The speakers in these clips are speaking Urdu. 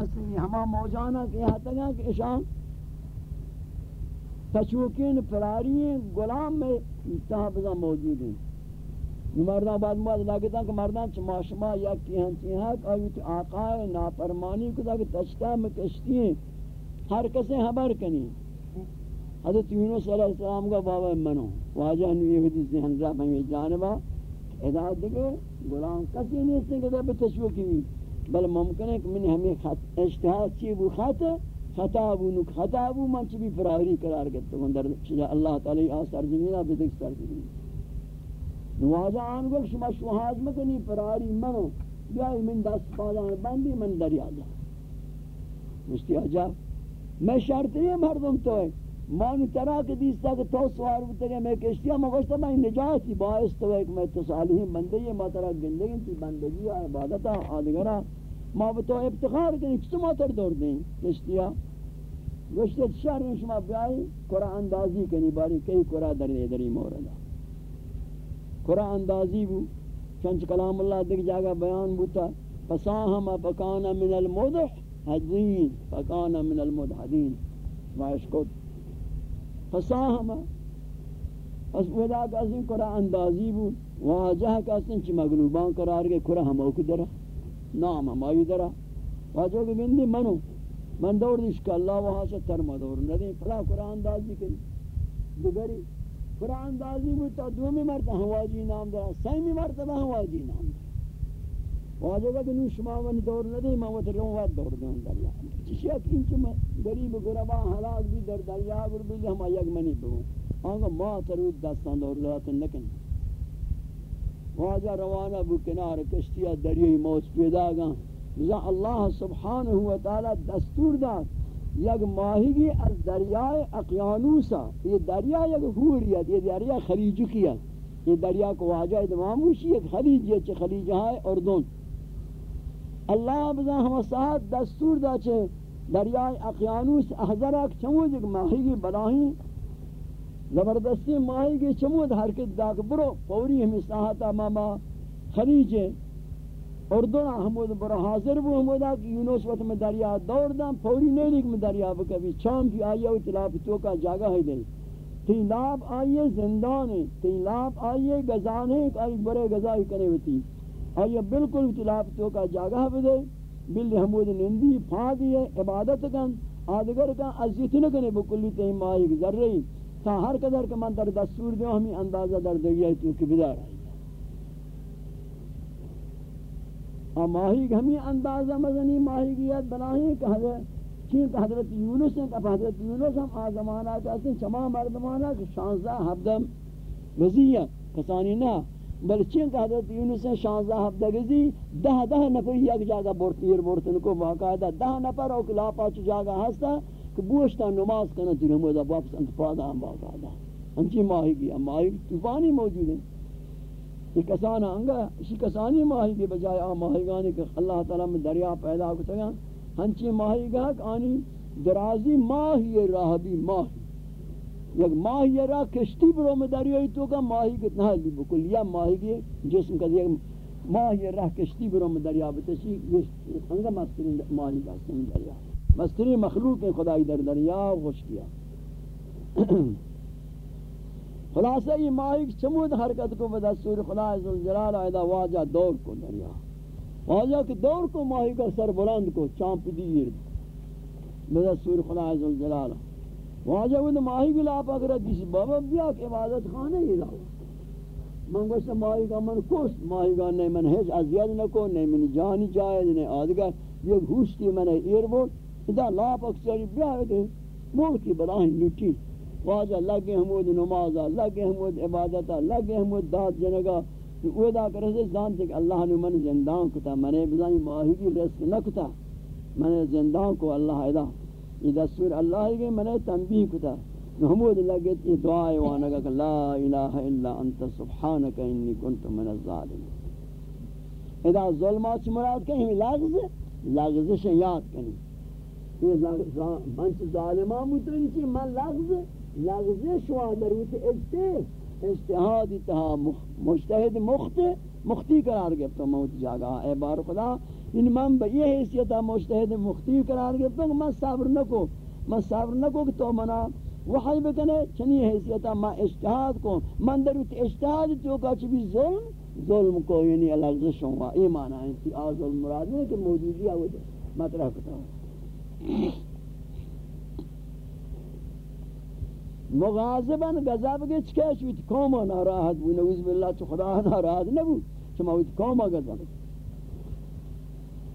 کسی ہما موجانا کہ حتی گا کہ اشان تچوکین پرارین غلام میں تحفظہ موجود ہیں۔ مردان بعد مواد لگتا کہ مردان چما شما یک کی ہنچی ہیں، کہ آیوت آقای ناپرمانی کو تاکہ تشتہ میں کشتی ہیں۔ ہر کسے حبر کنی۔ حضرت یونس علیہ السلام کا بابا منو۔ واجہ نوی حدیث ذہن را میں جانبا۔ ہدایت دے غلام کسی نہیں سے کہ بے ہوئی بل ممکن ہے کہ من ہمیں خط اجتہاد چی بو خط خطا بو نک خطا بو من چی بھی فراری قرار گئتا ہوں در چیزا اللہ تعالی آسار زمینہ بدک سر زمینہ نوازا آن گل شما شوہاز مکنی، فراری منو. بیائی من دست پادان بندی، من دریا جا. مشتی عجب میں شرط یہ مردم تو ہے مانی ترا کہ دیستا کہ تو سوار بودتا کہ میں کشتی ہم گوشتا میں نجاتی. باعث تو ہے کہ میں تو صالحین بندے یہ ما ترا گندگی تی بندگی ہے عبادتا آدگرہ ما بتو ابتخار کنی چطو ما تر دور دیں کشتی ہم گوشتا شہر میں شما بیائی قرآن اندازی کنی باری کئی قرآن در دری موردہ قرآن اندازی بو، چنچ کلام اللہ دیکھ جاگا بیان بوتا فساہم پکانا من المدح حدین پکانا من المدحدین. واشکت فساہم پس ودا کہ اس قرآن اندازی بو واجہ کہ اس چ مغلوبان قرار کے قرآن ہم او درا نام ہم ای درا واجہ کہ گندی منو. من دور دیش کہ اللہ وہاں سے تر مدور ندی پھلا قرآن اندازی کی دگری قرآن اندازی بو تا دومی مرتبہ ہواجی نام دا سیمی مرتبہ ہواجی نام دا واجہ کہ نو شما من دور ندی ما وت رو وات دور دوں دریا. چشیا کین چم غریب غربا حالات بھی در دریا گر بھی ہم یک منی بو آنگا ما ترو دستان دور لات نکن واجہ روانہ بو کنار کشتیا دریای موت پیدا گا ذا اللہ سبحانہ و تعالی دستور داد، یک ماہی از دریائے اقیانوسا. یہ دریا یک ہوریت یہ دریا خلیجو کیا یہ دریا کو واجہ ادماموشی ایک خلیج یہ چھ خلیج ہے اردن. اللہ بزا ہم ساتھ دستور دا چھے دریائے اقیانوس احضرک چمود ایک ماہی کی بلاہی زبردستی ماہی کی چمود حرکت داک برو پوری ہمیں ساہتا ماما خلیج اردن حمود برو حاضر بو حمودا کہ یونس وقت میں دریا دور دا پوری نیلک میں دریا بکبی چام کی آئیے و تلاف تو کا جاگہ ہے دے تین لاب آئیے زندان ہے تین لاب آئیے گزان ہے آئی برے گزائی کرے ہوتی آیا بالکل اطلاف تو کا جاگہ بدے۔ بلی حمود نندی پھا دیئے عبادت کن، آدگر کن، عزیت نکنے بکلی تیم ماہی گزر رہی۔ تا ہر قدر کہ من در دستور دیو، ہمیں اندازہ در دیئے تو کہ بدار آئی۔ آ ماہی ہمیں اندازہ مزنی ماہی گیت بناہی کہ حضرت چین حضرت یونس ہیں کہ حضرت یونس ہم آزمانہ کہتے ہیں چما مردمانہ کہ شانزہ حبدم وزیت کسانی نہ۔ بل چین کہ حضرت یونس ہیں، شانزہ ہفتہ گزی دہ دہ نفر یک جاگہ بورتیر بورتن کو باقاعدہ دہ نفر او کلا پاچ جاگہ ہستا۔ کہ بوشتا نماز کرنا تیر ہمو دا واپس انتفادہ ہم باقاعدہ ہمچی ماہی گیا۔ ماہی طوفانی موجود ہیں یہ کسانا انگا اسی کسانی ماہی کے بجائے آ ماہی گانے کہ اللہ تعالیٰ میں دریا پیدا کو سگا ہنچی ماہی گا کہ آنی درازی ماہی راہ بھی ماہی۔ یک ماہی را کشتی برو میں دریائی تو کا ماہی کتنا لی بکل۔ یا ماہی کے جسم کا یک ماہی را کشتی برو میں دریا بتشی۔ یہ انگا مسترین ماہی کا سن دریا۔ مسترین مخلوق خدای در دریا خوش کیا خلاصہ، یہ ماہی چمود حرکت کو بدستور خدا عزالجلال آئیدہ واجہ دور کو دریا۔ واجہ کی دور کو ماہی کا سر بلند کو چامپ دیر بدستور خدا عزالجلال آئیدہ واجہ وہ ماہی کی لاپ اگر کسی بابا بیا کہ عبادت خانہ ہی لاؤ من گوشت ماہی کا من کوس ماہی کا نہیں من ہیچ ازیاد نکو نہیں من جانی جائے نہیں آدھگر، یہ گوشتی من ایر بود ادا لاپ اکسری بیا ہے ملکی بلاہی لٹی واجہ لگے حمود نمازہ، لگے حمود عبادتہ، لگے حمود داد جنگا او دا کرے جانتے کہ اللہ نے من زندان کتا میں بزانی ماہی کی رزق نکتا. میں زندان کو اللہ ادا. یہ دستور اللہ کے منہ تنبیہ کتا. محمود لگت یہ دعا ہے کہ لا الہ الا انت، سبحانک انی کنت من الظالمین. اذا ظلمات مراد کہیں، لغز، لغزش یاد کنی یہ منچ ظالمان مترین چی من لغز لغزش وادروت اجتہاد اجتہادی تہا مجتہد مخت، مختی قرار گفتا موت جاگا. اے بار خدا یعنی من با یہ حیثیتا مجتہد مختی قرار گرتا ہوں من صبر نکو. من صبر نکو کہ تو منا وحی بکنے، چنی حیثیتا من اشتہاد کو. من دروت در اشتہاد چوکا چبی ظلم؟ ظلم کو یعنی لغزش ہوا یہ معنی ہے کہ آ ظلم مراد نہیں کہ موجودی آوے مطرح مطلب کتا ہوں مغاظبا غضب کے چکش ویت قوم ناراحت بو نعوذ باللہ، تو خدا ناراحت نہ بو چما ویت قوم غضب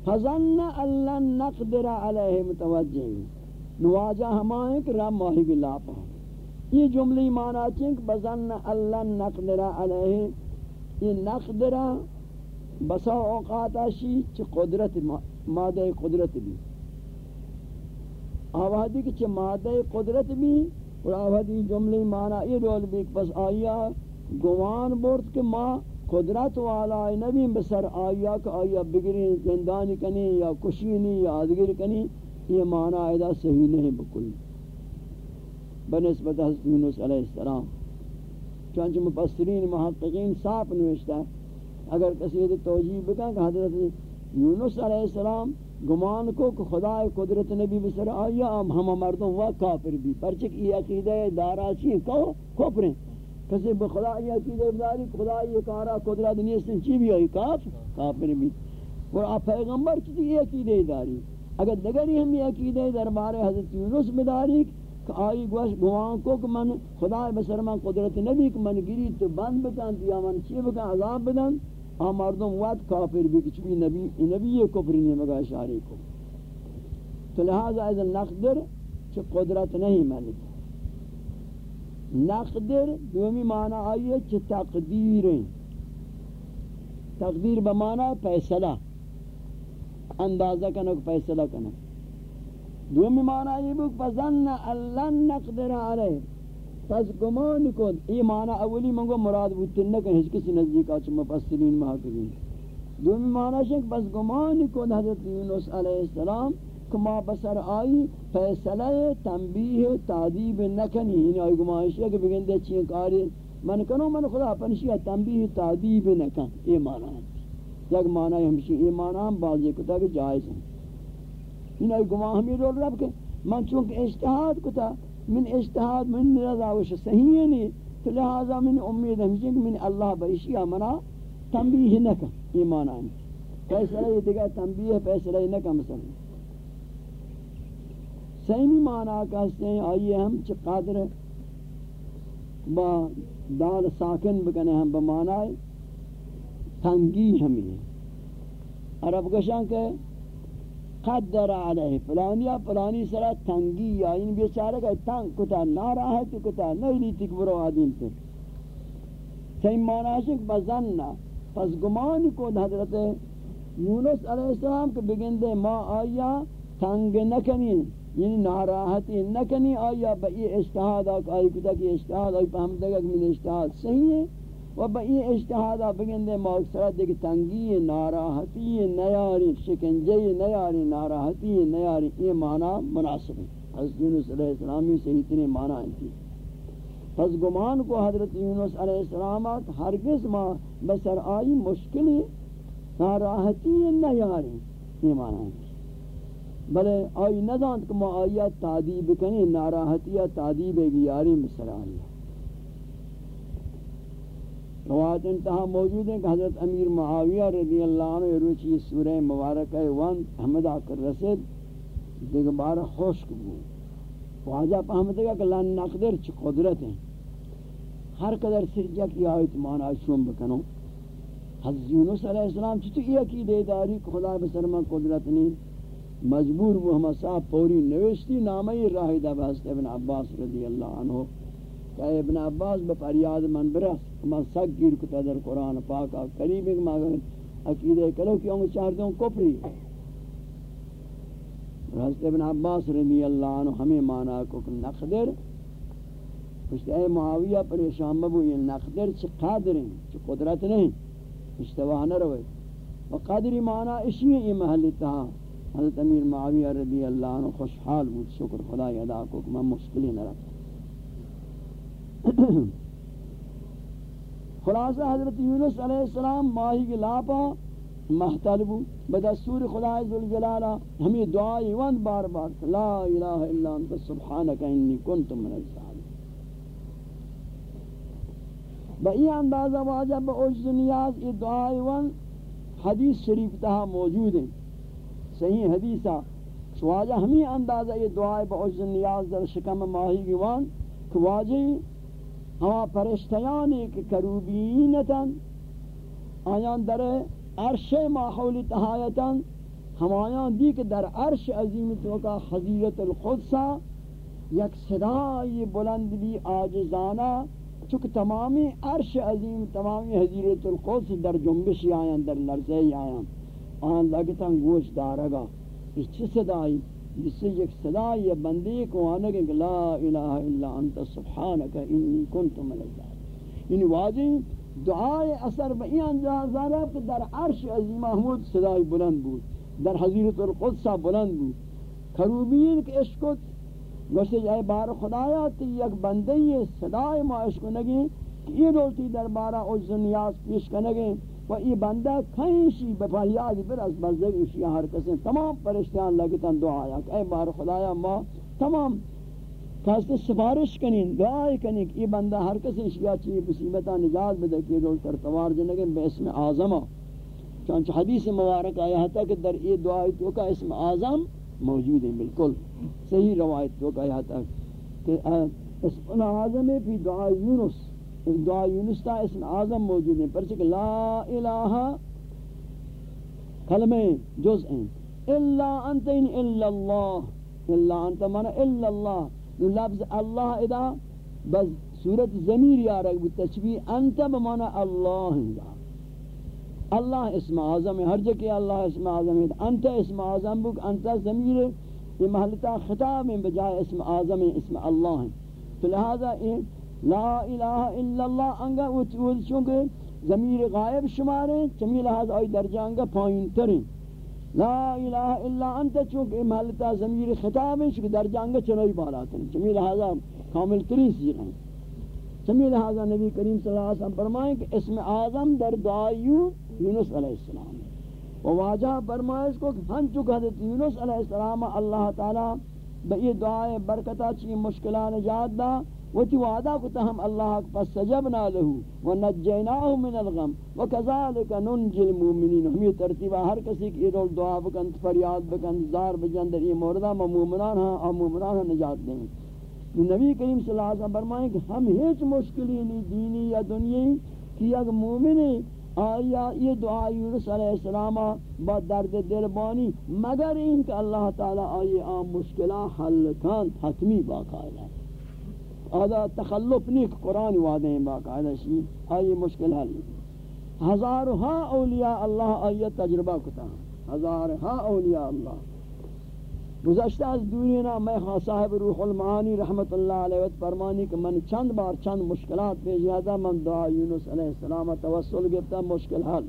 فظن ان نقدر علیہ متوجہ نواجہ ہمائیں کہ رب ماہی باللہ پا یہ جملی معنی چنک بظن ان نقدر علیہ، یہ نقدر بسا اوقات اشی چ قدرت مادہ قدرت بھی. آوادی کہ چ مادہ قدرت بھی اور آوادی جملی معنی یہ رول بھی پس آیا گوان برد کہ ما قدرت والا نبی بسر آیا کہ آیا بگری زندانی کنی یا کشینی یا آدگر کنی یہ معنی ایدہ صحیح نہیں بکل بنسبت حضرت یونس علیہ السلام. چونچہ مفسرین محققین صاف نوشتا اگر کسی توجیح بکن کہ حضرت یونس علیہ السلام گمان کو کہ خدا قدرت نبی بسر آیا ہم مردوں و کافر بھی۔ پرچک یہ عقیدہ دارا چیئے کہو؟ کفریں کسی بخدا یہ عقیدہ داری خدا یہ کارا قدرت نیستن، چی بھی آئی؟ کاف کافر بھی۔ اور آپ پیغمبر چی یہ عقیدہ داری۔ اگر دگری ہم یہ عقیدہ دربار حضرت یونس بداری کہ آئی گوش گوان کو کہ من خدا بسر من قدرت نبی، کہ من گری تو بند بکن یا من چی بکن، عذاب بدن۔ آ مردم وقت کافر بھی کچھ بھی نبی نبی یہ کفر نہیں مگا اشاری کو تو لہذا از نقدر چھ قدرت نہیں ملک نقدر دومی معنی آئیے چھ تقدیر تقدیر بمعنی پیسلہ اندازہ کنک پیسلہ کنک. دومی معنی آئیے بک، فظن اللن نقدر علیہ پس گمان کن، ای معنی اولی منگو مراد بودتن نکن ہیچ کسی نزدیک آچ مفسرین محاکرین دومی معنی شک پس گمان کن حضرت یونس علیہ السلام کما بسر آئی فیصلہ تنبیح تعدیب نکنی. یعنی آئی گمان شک کہ بگن دے چین کاری، من کنو من خدا پنشی تنبیح تعدیب نکن. ای معنی ہے یک معنی ہمشی ای معنی ہم بازی کتا کہ جائز ہیں یعنی آئی گمان ہمیں رول رب کہ من چونکہ اشتہاد کتا من اجتہاد، من رضا وش صحیح نہیں، تو لہذا من امید ہمشہ کہ من اللہ بریشی آمنا تنبیہ نکا ایمان آنی فیصلہ یہ دیکھا تنبیہ فیصلہ یہ نکا مثلا سیمی معنی کہتے ہیں آئیے ہم چھ قادر با دال ساکن بکنے ہم بمعنی تنگی ہمیں عرب گشان کہ قدر علیہ فلانی فلانی سرا تنگی یا ان بیچارہ کا تنگ کتا ناراحت کتا نہیں تک برو آدم پر سیم معناشک بزننا پس گمان کو حضرت یونس علیہ السلام کے بگندے ما آیا تنگ نکنی یعنی ناراحتی نکنی، آیا با یہ اشتہاد آئی کتا کی اشتہاد آئی پہمدگا کہ من اشتہاد صحیح ہے و با این اجتهادا بگنده ما مقصد دیگه تنگی ناراحتی نیاری، شکنجه نیاری، ناراحتی نیاری. این معنی مناسب ہے حضرت یونس علیہ السلامی سے اتنے معنی انتی. پس گمان کو حضرت یونس علیہ السلامات ہرگز ما بسر آئی مشکلی ناراحتی نیاری. یہ معنی انتی. بلے آئی ندانت کہ ما آئیت تعدیب کنی، ناراحتی تعدیب گیاری مصر آئی. روایت انتہا موجود ہیں کہ حضرت امیر معاویہ رضی اللہ عنہ روچی سورہ مبارکہ وان احمد آکر رسید دیکھ بارہ خوشک بو واجہ پا احمد کہ لن نقدر چی قدرت ہیں۔ ہر قدر سرجہ کی آیت مانا شوم بکنو۔ حضرت یونس علیہ السلام چی تو یہ کی دے داری کہ خدا بسرمان قدرت نہیں۔ مجبور وہ ہم صاحب پوری نوشتی نامی راہی دا بہست ابن عباس رضی اللہ عنہ۔ کہ ابن عباس بفریاد من برس، من سگ گیر کتا در قرآن پاک قریب ایک مگر عقیدہ کرو کہ انگو چاہتے ہیں کفری۔ حضرت ابن عباس رضی اللہ عنہ ہمیں مانا کو کہ نقدر۔ پشت اے معاویہ پریشان مبو، یہ نقدر چھ قادر ہیں چھ قدرت نہیں اشتواہ نہ روئے۔ و قادری مانا اسی یہ محلی تہا۔ حضرت امیر معاویہ رضی اللہ عنہ خوشحال بود، شکر خدا ادا کو کہ میں مشکلی نہ رکھتا۔ خلاصہ حضرت یونس علیہ السلام ماہی کے لاپا محتل بو بدستور خدا ذوالجلالہ ہاں، ہمیں دعائی وند بار بار، لا الہ الا انت، سبحانک انی کنت من الظالمین. با این اندازہ واجب با عجز نیاز ای دعائی وند حدیث شریف تہا موجود ہیں. صحیح حدیثہ. شواجہ ہمیں اندازہ یہ دعائی با عجز نیاز در شکم ماہی گوان کہ واجی ہما پرشتیانی کہ کروبینتا آیان در عرش ماحولی تحایتا ہمایان دی کہ در عرش عظیم توکا خزیرت القدسہ یک صدای بلند بھی آجزانہ چونکہ تمامی عرش عظیم، تمامی حضیرت القدس در جنبشی آیان، در لرزی آیان. آن لگتا گوش دارگا. اس چی صدای جس سے یک صدای بندی کو آنگا کہ لا الہ الا انت سبحانک انی کنت من الظالمین۔ یعنی واضح دعائے اثر بئی انجاز دارا کہ در عرش عظیم محمود صدای بلند بود، در حضیرت القدسہ بلند بود۔ کروبین کے عشقت گوشتے جائے بار خدایا تی یک بندی صدای ما عشق نگی، کہ یہ دولتی در بارا عجز نیاز پیش کنگی و یہ بندہ کہیں شی پر از بزدگ اشیاء ہر کسیں تمام پرشتیان لگتاں دعایا کہ اے بار خدایا، ما تمام کہاستے سفارش کنین دعائی کنین کہ یہ بندہ ہر کسی اشیاء چیئے بسیبتہ نجات بدے کہ دول ترتوار جنگیں بے اسم آزمہ چانچہ حدیث مبارک آیا تھا کہ در یہ دعائی تو کا اسم آزم موجود ہیں بالکل صحیح روایت تو کا آیا تھا کہ اسم آزم ہے پھر دعا یونس۔ دعا یونس تا اسم آزم موجود ہیں۔ پرچہ کہ لا الہ کلمہ جز ہیں۔ الا انت ان الا اللہ۔ الا انت مانا الا اللہ۔ لفظ اللہ ادا، بس صورت ضمیر یا رگ تشبیہ انت بمانا اللہ دا اللہ اسم اعظم ہر جگہ اللہ اسم اعظم ہے۔ انت اسم اعظم بک، انت ضمیر۔ یہ محلتا خطاب میں بجائے اسم اعظم اسم اللہ ہے تو لہذا یہ لا الہ الا اللہ انگا وہ چونکہ ضمیر غائب شمارے، چمی لہذا آئی درجہ انگا پائن تریں لا الہ الا انت چونکہ محلتا ضمیر خطاب ہے، چونکہ درجہ انگا چنوی بالا کریں چمی لہذا کامل ترین سیغ ہیں. چمی لہذا نبی کریم صلی اللہ علیہ وسلم فرمائیں کہ اسم اعظم در دعایو یونس علیہ السلام ہے. و واجہ فرمائے اس کو کہ ہن چکا حضرت یونس علیہ السلام، اللہ تعالی بئی دعائے برکتہ چی مشکلہ نجات دا وتی وعدہ کو تہم اللہ پس سجبنا له ونجیناه من الغم وكذلك ننجي المؤمنین ہمیں ترتیبہ ہر کسی کی رول دعا بکن، فریاد بکن، زار بجن در یہ موردہ مومنان ہاں اور مومنان ہاں نجات دیں۔ نبی کریم صلی اللہ علیہ وسلم فرمائیں کہ ہم ہیچ مشکلی نہیں، دینی یا دنیای کہ یک مومن آیا، یہ دعا یونس علیہ السلام با درد دل بانی، مگر ان کہ اللہ تعالی آئی آم مشکلہ حل کان حتمی باقاعدہ آدھا تخلف نہیں قرآن وعدے ہیں باقاعدہ شی آئی ہاں مشکل حل ہزارہا اولیاء اللہ آئی تجربہ کتا ہزارہا اولیاء اللہ۔ گزشتہ از دورینا میں خواہ صاحب روح المعانی رحمت اللہ علیہ وقت فرمانی کہ من چند بار چند مشکلات پیش جاتا من دعا یونس علیہ السلام توسل گفتا مشکل حل۔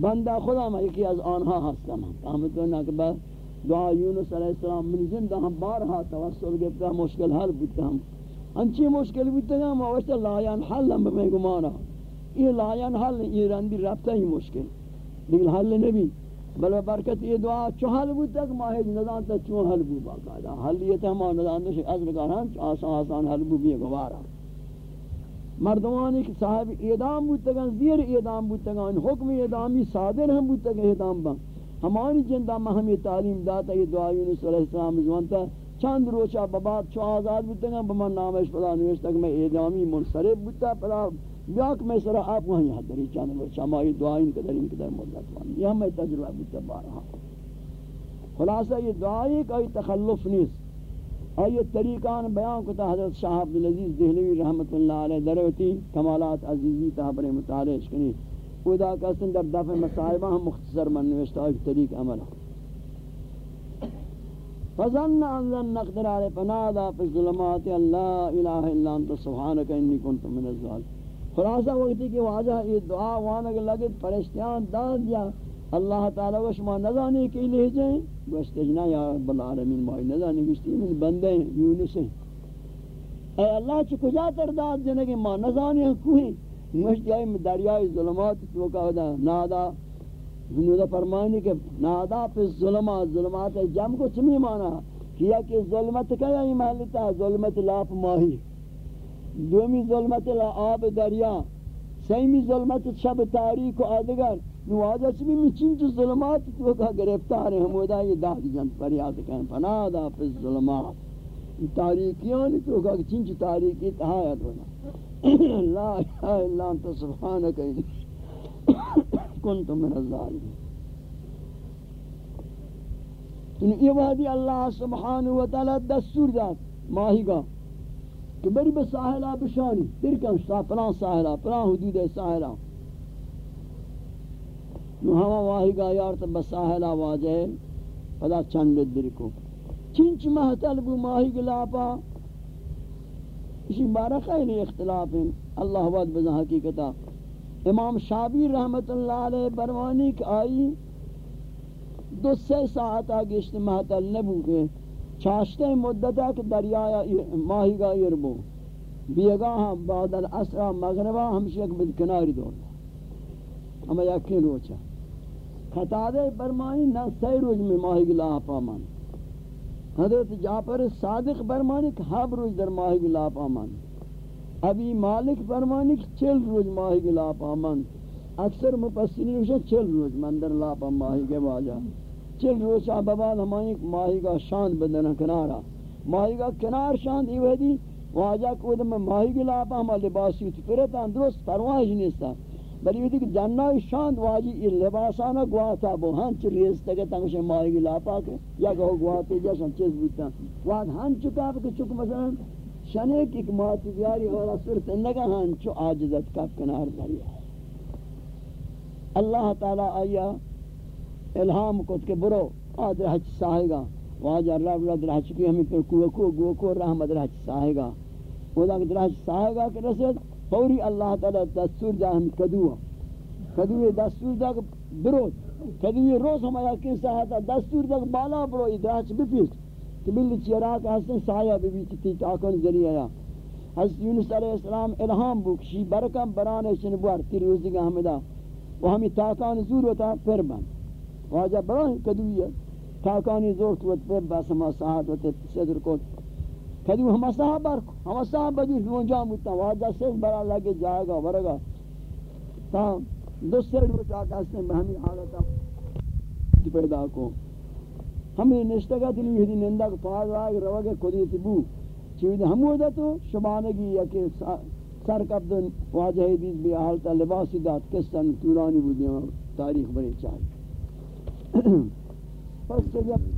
بندہ خدا میں یکی از آنها ہستم۔ فهمتونا کہ دعا یونس علیہ السلام من زندہ ہم بارہا توسل گفتا مشکل حل بودتا ہم۔ انچی مشکل بودتا ہم وشتا لایان حل ہم بمی گمانا۔ یہ لایان حل، یہ رندی ربطہ ہی مشکل۔ لیکن حل نبی، بل برکت یہ دعا، چو حل بود تک ماہی نظام تا چو حل بود باقاعدہ حل یہ تا ہمان نظام تا از رکاران آسان آسان حل بود بھی گوارا۔ مردمانی کہ صاحب اعدام بود تکن زیر اعدام بود تکن حکم اعدامی صادر ہم بود تکن اعدام با ہمانی جندہ میں ہمیں تعلیم داتا، یہ دعا یونس علیہ السلام زوانتا چند روچا بباد چو آزاد بود تکن بمن نامش پدا نوشتا کہ میں اعدامی منصرف بودتا پدا بیاک میں سرا آپ وہاں یہاں دری چاند روچا مائی دعائیں قدر ان قدر مدت وانی یہ ہمیں تجربہ بودتا بارہا خلاصہ یہ دعائی کا تخلف نیست آئیے طریقان بیان کتا حضرت شاہ عبدالعزیز دہلوی رحمت اللہ علیہ دروتی کمالات عزیزی تحبر مطالعہ کنی خدا کسن در دفع مصائبہ ہم مختصر من نوشتا ایک طریق عمل فظن ان لن نقدر علی فنادا فی الظلمات اللہ الہ الا انت سبحانک انی کنت من الظال خلاصہ وقتی کہ واجہ یہ دعا وانگ لگت پرشتیان داد یا اللہ تعالی و شما نزانی کی لہجے گوشتجنا یا رب العالمین، مائی نزانی گوشتی من بندے یونس ہیں. اے اللہ چھ کجا تر ترداد جنگی ما نزانی کوئی مشتی آئی دریائی ظلمات تو کہا دا، نادا زنودہ فرمانی کہ نادا پی ظلمات ظلمات جم کو چمی مانا؟ کیا کہ ظلمت کا یا محلتا ظلمت لاپ ماہی۔ دومی ظلمت لا آب دریا۔ سیمی ظلمت شب تاریک و آدگر۔ نواجہ چمی میں چنچ ظلمات تو کا گرفتار ہیں ہمودا یہ داد جنت فریاد کہیں۔ فنادا پی ظلمات۔ تاریکیان تو کا چنچ تاریکی تحایت ہونا۔ لا الہ الا انت، سبحانک۔ کنت من الظالمین تو یعنی یہ وحدی اللہ سبحانہ وتعالی دستور داد. ماہی گا کہ بری بساہلہ بشانی. ترکم شتا پلان ساہلہ پلان حدود ساہلہ نو ہما ماہی گا یار یارت بساہلہ واجہ پدا چند درکو چنچ محتل بو ماہی گلاپا اسی بارہ خیلی اختلاف ہیں. اللہ وعد بزا حقیقتا امام شابی رحمت اللہ علیہ بروانی کی آئی، دو سے ساعت آگشت محتل نبو کے چاشتے مدتا کہ دریا ماہی گا اربو بیگا ہم بعد الاسرہ مغربہ ہمشی ایک بدکناری دور۔ ہمیں یقین روچا۔ خطادے برمانی نہ سی روز میں ماہی گلا پامان حضرت جعفر صادق برمانی کہ ہب روز در ماہی گلا پامان ابھی مالک فرمانی کہ چل روز ماہی کے لاپا من اکثر مپسرین ہوشا چل روز مندر لاپا ماہی کے واجہ۔ چل روز شاہ بعد ہمانی ماہی کا شاند بدنا کنارا۔ ماہی کا کنار شاند یہ دی، واجہ کو دم ماہی کے لاپا ہما لباسی تھی پھرتا درست پرواہش نیستا۔ بلی یہ کہ جنائی شاند واجی یہ لباسانا گواتا بو ہن چل ریز تک تنگش ماہی کے لاپا کے۔ یا کہ گواتے جیسا چیز بودتا۔ وہاں ہن چکا کہ چک مثلا شنے کی کمات بیاری اور صورت نگا ہن چو عاجزت کب کنار دریا اللہ تعالی آیا الہام کو کہ برو، آدر حج ساہے گا واجہ رب رب در حج کی ہمیں پر کوکو گوکو رحمت در حج ساہے گا خدا کہ در حج ساہے گا کہ رسد فوری اللہ تعالی دستور دا ہم کدو کدو دستور دا برو. کدو روز ہم آیا ساہتا دستور دا بالا برو در حج بپیس کہ بلی چیراک حسن سایہ بی بی چیتی چاکن ذریعہ یا حضرت یونس علیہ السلام الہام بکشی، برکم برانے چنبوار تیر روزی کا حمدہ۔ وہ ہمیں تاکان زور ہوتا پھر بن۔ واجہ بڑا ہی کدوی ہے تاکانی زور تو پھر بس ہما صاحب ہوتے صدر کو کدو ہما صاحب برکو ہما صاحب بدو جی ہی جام واجہ سے بڑا لگے جائے گا، ورگا۔ تا دوسرے روز آکا سے ہمیں حالتا۔ جی پیدا کو۔ ہمیں نشتگا تلی ہدی نندگ کو پاس روگ روگے بو۔ تبو چیوید ہمو دا تو شبانگی یا کہ سر کبدن واجہ حدیث بھی آلتا لباسی دات کستن تورانی بودی تاریخ بری چاہیے پس جب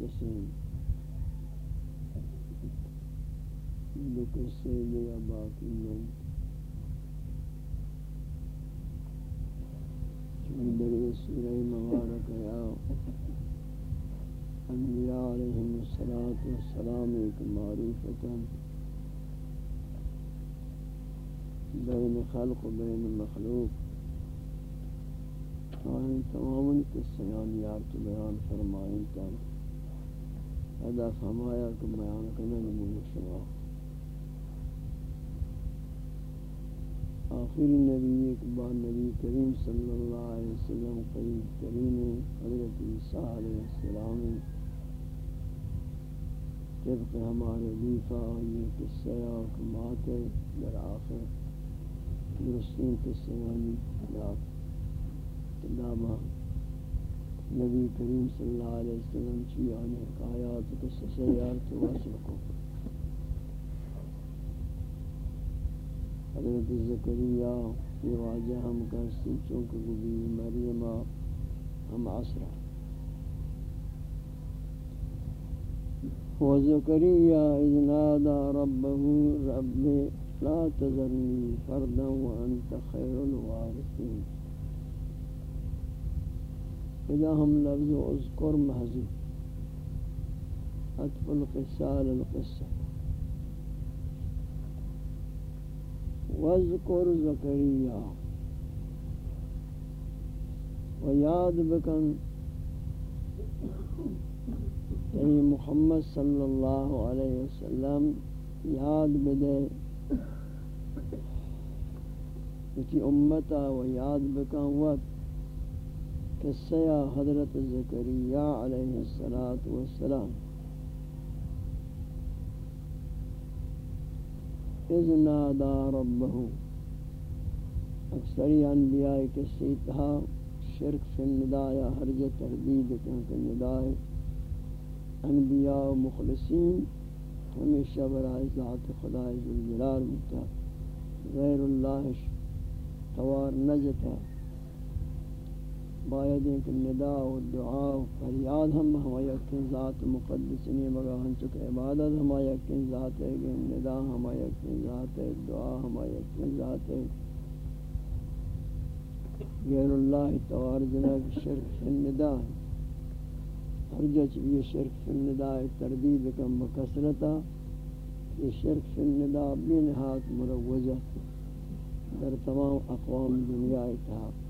مخصصین مخصصین يا باقی نہیں چون بروی سورہ مبارک یا انبیاء علیہم السلام ایک معروفة بين خلق وبين مخلوق هاي تماما قصه يارت بيان فرمائن كان ادا فرمایا کہ بیان کرنے نمون شما آخری نبی ایک بار نبی کریم صلی اللہ علیہ وسلم قریب کریم حضرت عیسیٰ علیہ السلام۔ طبق ہمارے لیفہ یہ قصہ آکمات در آخر درستین قصہ یعنی یاد کتابہ نبی کریم صلی اللہ علیہ وسلم چی آنے یعنی حکایات کو سسیار تو واصل کو۔ حضرت ذکریہ یہ واجہ ہم کرسی چونکہ گبی مریمہ ہم عصرہ وزكريا إذ نادى ربه رب لا تذرني فردا وأنت خير الوارثين اذا ہم لفظ اذکر محضوب عطف القصال القصہ واذکر زکریہ و یاد بکن یعنی محمد صلی اللہ علیہ وسلم یاد بدے کہ امتا و یاد بکن وقت قصہ حضرت زکریہ علیہ السلام إذ نادا ربہو اکثری انبیاء قصی تہا شرک فی النداء حرج تردید کنک نداء انبیاء و مخلصین ہمیشہ برائے ذات خدا ذوالجلال متا غیر اللہ توار نجتا باید ایک ندا و دعا و فریاد ہم ہما یکن ذات مقدس نہیں مگا ہم چکے عبادت ہما یکن ذات ہے ندا ہما یکن ذات ہے دعا ہما یکن ذات ہے غیر اللہ توار جنگ شرک فی الندا ہر جچ بھی شرک فی الندا تردید کم بکسرتا یہ شرک فی الندا بے نہات مروجہ در تمام اقوام دنیا اتحاق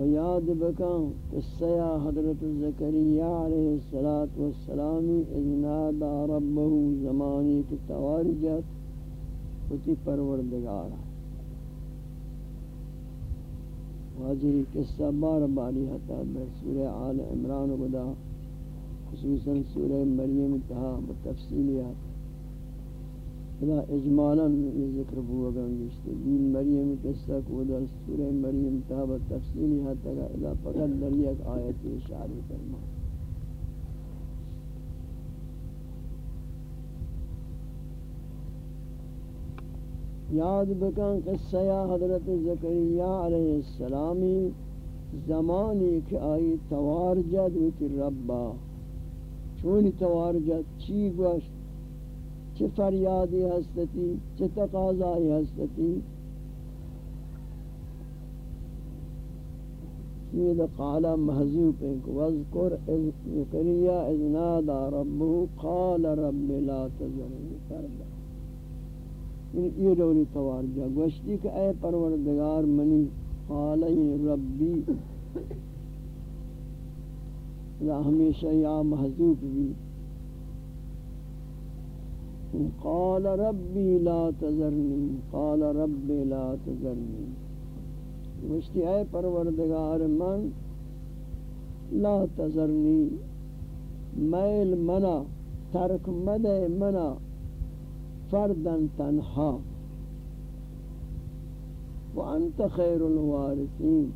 و یاد بکن قصہ حضرت زکریہ علیہ الصلات والسلام اذ نادى ربه زمانی کی توارجت اتی پروردگار واجری قصہ بار باری حتا در سورہ آل عمران بدا، خصوصا سورہ مریم تہا بتفصیلیات۔ اذا اجمالا ذکر بو اگر گشتے دین مریم قصہ کو دا سورہ مریم تاب تفصیلی حد تک اذا فقط در یک آیت اشاری فرما یاد بکن قصہ یا حضرت زکریہ علیہ السلامی زمانی کہ آئی توارجد ویتی ربا چونی توارجد چی گوشت چه فریادی هستی چه تقاضایی هستی یہ قال محذوب ہے واذکر اذ اذ نادى ربه قال رب لا تذرني فردا یہ یعنی دوری توارجہ گوشتی کہ اے پروردگار منی قال ربی. یا ہمیشہ یا محذوب بھی قال ربی لا تذرنی قال ربی لا تذرنی مشتی اے پروردگار من، لا تذرنی. میل منا، ترک مدے منا، فردن تنہا. وانت خیر الوارثین.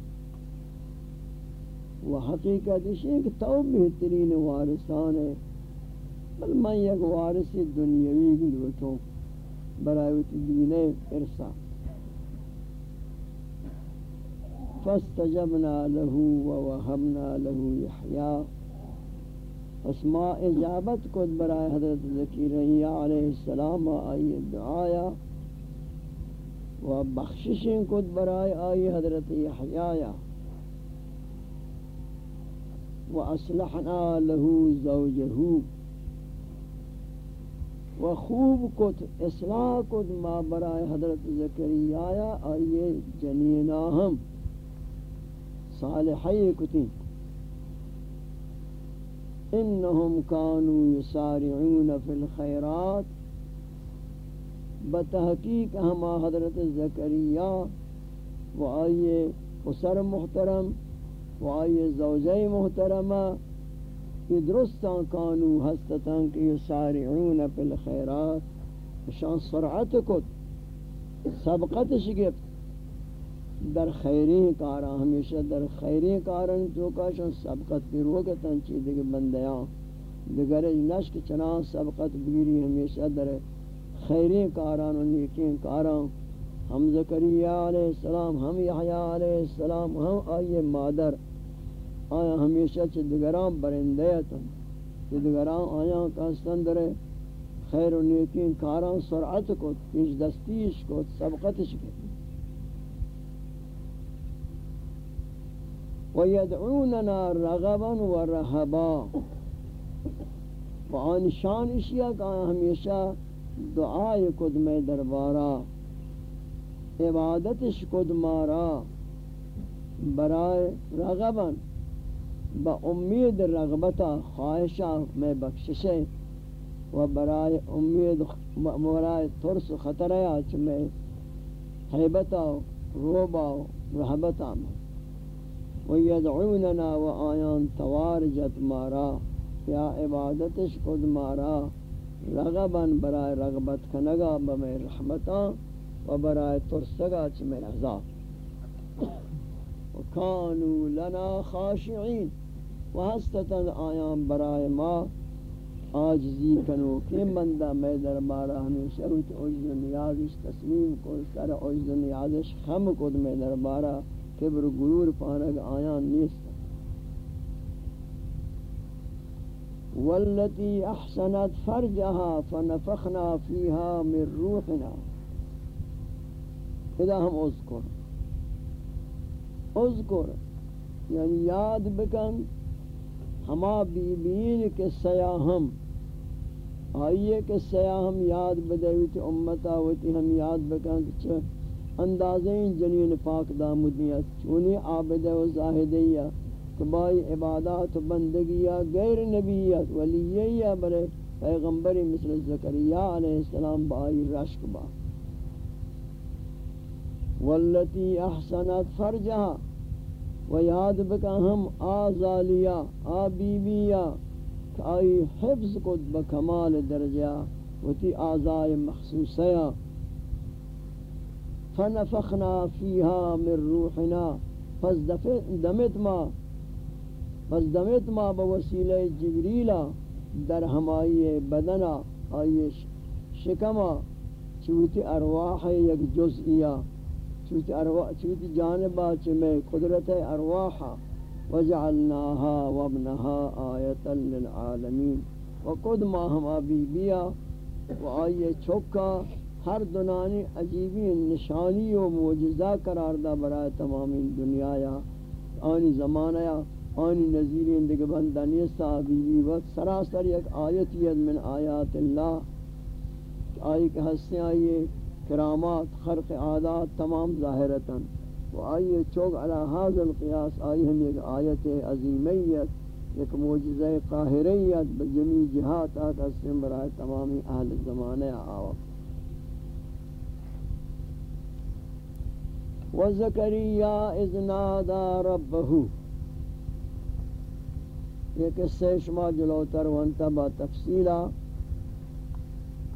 و حقیقت کہ تو بہترین وارثان ہے بل میں یک وارث دنیاوی گلوٹوں برایت دین ارسا فاستجبنا له ووهبنا له يحيى اسماء اجابت کو برائے حضرت ذکیریہ علیہ السلام آئی دعایا و بخششیں کو برائے آئی حضرت یحیاء و اصلحنا له زوجه. و خوب کت اصلاح کت ما برائے حضرت ذکریہ آئی جنینا ہم صالحی کتیں۔ انہم کانو یسارعون فی الخیرات۔ بتحقیق ہما حضرت زکریہ و آئیے اسر محترم و آئیے زوجہ محترمہ۔ یہ درستان کانو ہستتاں کہ یسارعون فی الخیرات. شان سرعت کت. سبقت شگفت. در خیری کارا ہمیشہ در خیری کارن جو کاشن سبقت کی روکتن چیز دیکھ بندیاں دیگر نشک چنان سبقت بیری ہمیشہ در خیری کاران و نیکین کاران. ہم زکریہ علیہ السلام ہم یحییٰ علیہ السلام ہم آئیے مادر. آیا ہمیشہ چھ دگران برندیتن چھ دگران آیا کہستن در خیر و نیکین کاران سرعت کو پیش دستیش کو سبقتش کو ويدعوننا رغبا ورهبا وآن شان اشیاء کا ہمیشہ دعائے کد میں دربارا عبادتش مارا۔ برائے رغبا۔ با امید رغبتا خواہشہ میں بخششے و برائے امید برائے ترس خطرہ چ میں حیبتا روبا رہبتا میں ویدعوننا و آیان توارجت مارا، یا عبادتش خود مارا، رغبا برای رغبت کنگا بمی رحمتا و برای ترسگا چمی عذاب و کانو لنا خاشعین۔ و ہستتن آیان برای ما آجزی کنو کہ بندہ میں دربارہ ہمیشہ روچ عجز و نیازش تسلیم کو سر عجز و نیازش خم کد میں دربارہ کبر و غرور پانگ آیان نیست. والتي احسنت فرجها فنفخنا فيها من روحنا. اذا ہم اذکر اذکر یعنی یاد بکن ہما بیبین کے سیاہم، آئیے کہ سیاہم یاد بدویت امتا ہوتی ہم یاد بکن کہ اندازیں جنین پاک دامدیت چونی عابدہ و زاہدیہ کبائی عبادات و بندگیہ، غیر نبیت ولییہ برے پیغمبری مثل زکریہ علیہ السلام بائی رشک با۔ والتی احسنت فرجہا و یاد بکا ہم آزالیہ آبیبیہ کہ آئی حفظ کد بکمال درجہ و تی آزائی مخصوصیہ فنفخنا فيها من روحنا، پس دمت ما، پس دمت ما بوسیلہ جبریلا در ہمائی بدنا آئی شکما چوتی ارواح یک جزئیہ۔ چوتی, ارواح چوتی جانبا چمے قدرت ارواحا وجعلناها وابنها آیتا للعالمین۔ وقد ما ہما بی بیا و آئی چوکا ہر دنانی عجیبی نشانی و معجزہ قرار دا برای تمام دنیا یا۔ آنی زمانہ یا آنی نظیری اندگ بندانی صحابی بی۔ وقت سراسر یک آیتیت من آیات اللہ۔ آئی کہ ہستے آئیے کرامات، خرق عادات تمام ظاہرتاً۔ و آئیے چوک علی حاضر القیاس، آئی ہم یک آیت عظیمیت، ایک موجزہ قاہریت بجمی جہات آتا سن برائے تمامی اہل زمانے آوہ وزکریہ اذ نادا ربہو۔ یہ قصہ شما جلوتر وانتبا تفصیلا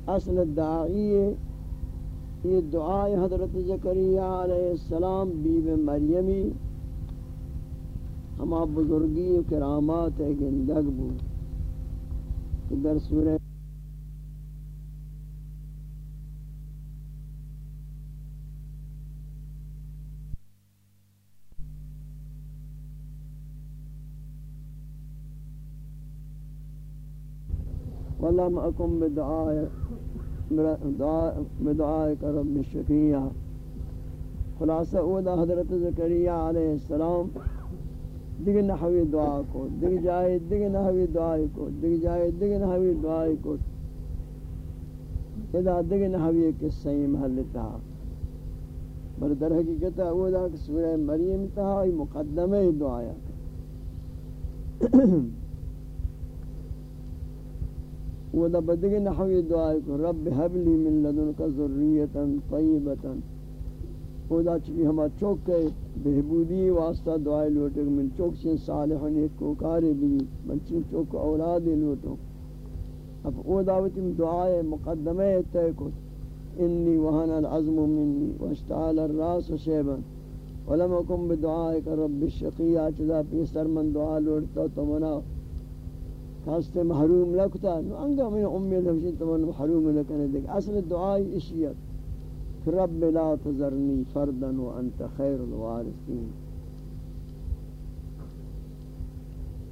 اصل دعائی یہ دعائے حضرت زکریہ علیہ السلام بیب مریمی، ہما بزرگی و کرامات گندگ بو کہ در سورہ ولم اکم بدعائے بدعائے رب الشکیہ خلاصہ اودا حضرت زکریہ علیہ السلام۔ دیگه نحوی دعا کو دیگه جای دیگه نحوی دعای کو دیگه جای دیگه نحوی دعای کو۔ ادا دیگه نحوی قصہ محل تا بر در حقیقت وہ دا سورہ مریم تا مقدمہ دعایا وہ دا بدگی نحوی دعای کو رب حب لی من لدنک ذریتا طیبتا خدا چکی ہما چوک کے بہبودی واسطہ دعائے لوٹے من چوک سے صالحن ایک کوکارے بھی من چوک أولاد لوٹو. اب أو دعوت دعائے مقدمہ تے کو. انی وہن العظم منی واشتعال الراس شیبا ولم اکم بدعائک رب الشقیہ چدا پیسر من دعا لوٹتا تو منا. کاستے محروم لکتا نو انگا من امید ہمشن تو من محروم لکنے دیکھ. اصل دعائی اشیت. رب لا تذرنی فردا وانت خیر الوارثین.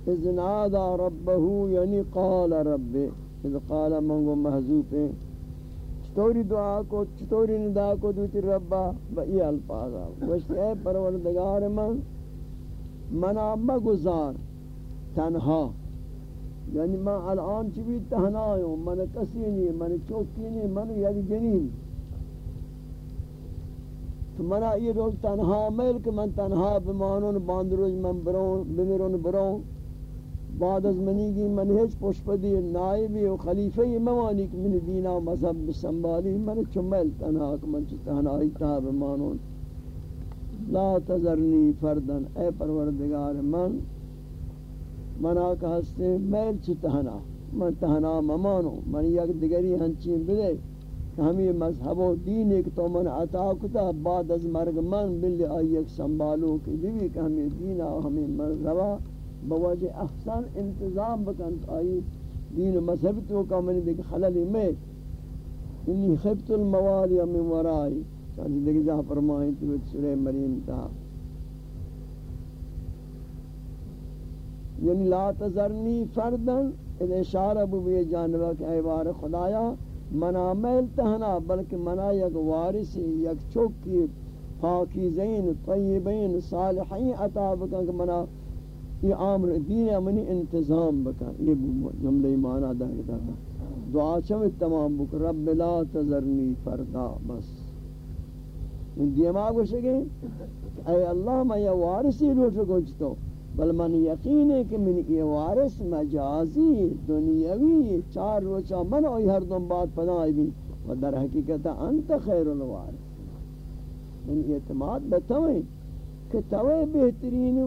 اذ نادا ربه یعنی قال رب. اذ قال منگو محذوب ہے چطوری دعا کو چطوری ندا کو دوتی ربا؟ بئی الفاظا وشت اے پروردگار من منا مگزار. تنہا. یعنی من الان چوی تہنا ہوں من کسی نہیں من چوکی نہیں من یک جنین تو منا یہ روز تنہا میل کہ من تنہا بمانون، باندروز من برون، بمیرون برون. بعد از منی گی، من ہیچ پشپدی نائبی و خلیفی موانی کہ من دینا و مذہب بسنبالی. من چمیل تنہا کہ من چی تنہائی تا بمانون. لا تذرنی فردن، اے پروردگار من. منا کہ ہستے میل چی تہنا، من تہنا ممانو، من یک دگری ہنچین بدے کہ ہمیں مذہب و دین ایک تو من عطا کتا، بعد از مرگ من بلی آئی ایک سنبالو کی بیوی کہ ہمیں دین و ہمیں مرغبا بوجہ احسان انتظام بکن آئی دین و مذہب تو کا منی دیکھ خلل میں، انی خبت الموالی من ورائی۔ چاہتے دیکھ جہاں فرمائیں تو سورہ مریم تا۔ یعنی لا تذرنی فردن، اذا اشارہ بو بوی جانبہ کہ اے بار خدایا، منا میل تہنا، بلکہ منا یک وارث، یک چوکی، پاکیزین، طیبین، صالحین عطا بکن کہ منا یہ عامر دین امنی انتظام بکن۔ یہ جملہ معنی دا ہے دعا چمت تمام بک رب لا تذرنی فردا، بس۔ دیماغ گوشے گئے اے اللہ میں یہ وارثی لوٹ گوچتو بل من یقین ہے کہ من یہ وارث مجازی دنیاوی چار روچا من اوی ہر دن بعد پناہی بھی و در حقیقت انت خیر الوارث. من اعتماد بتوئیں کہ توئے بہترین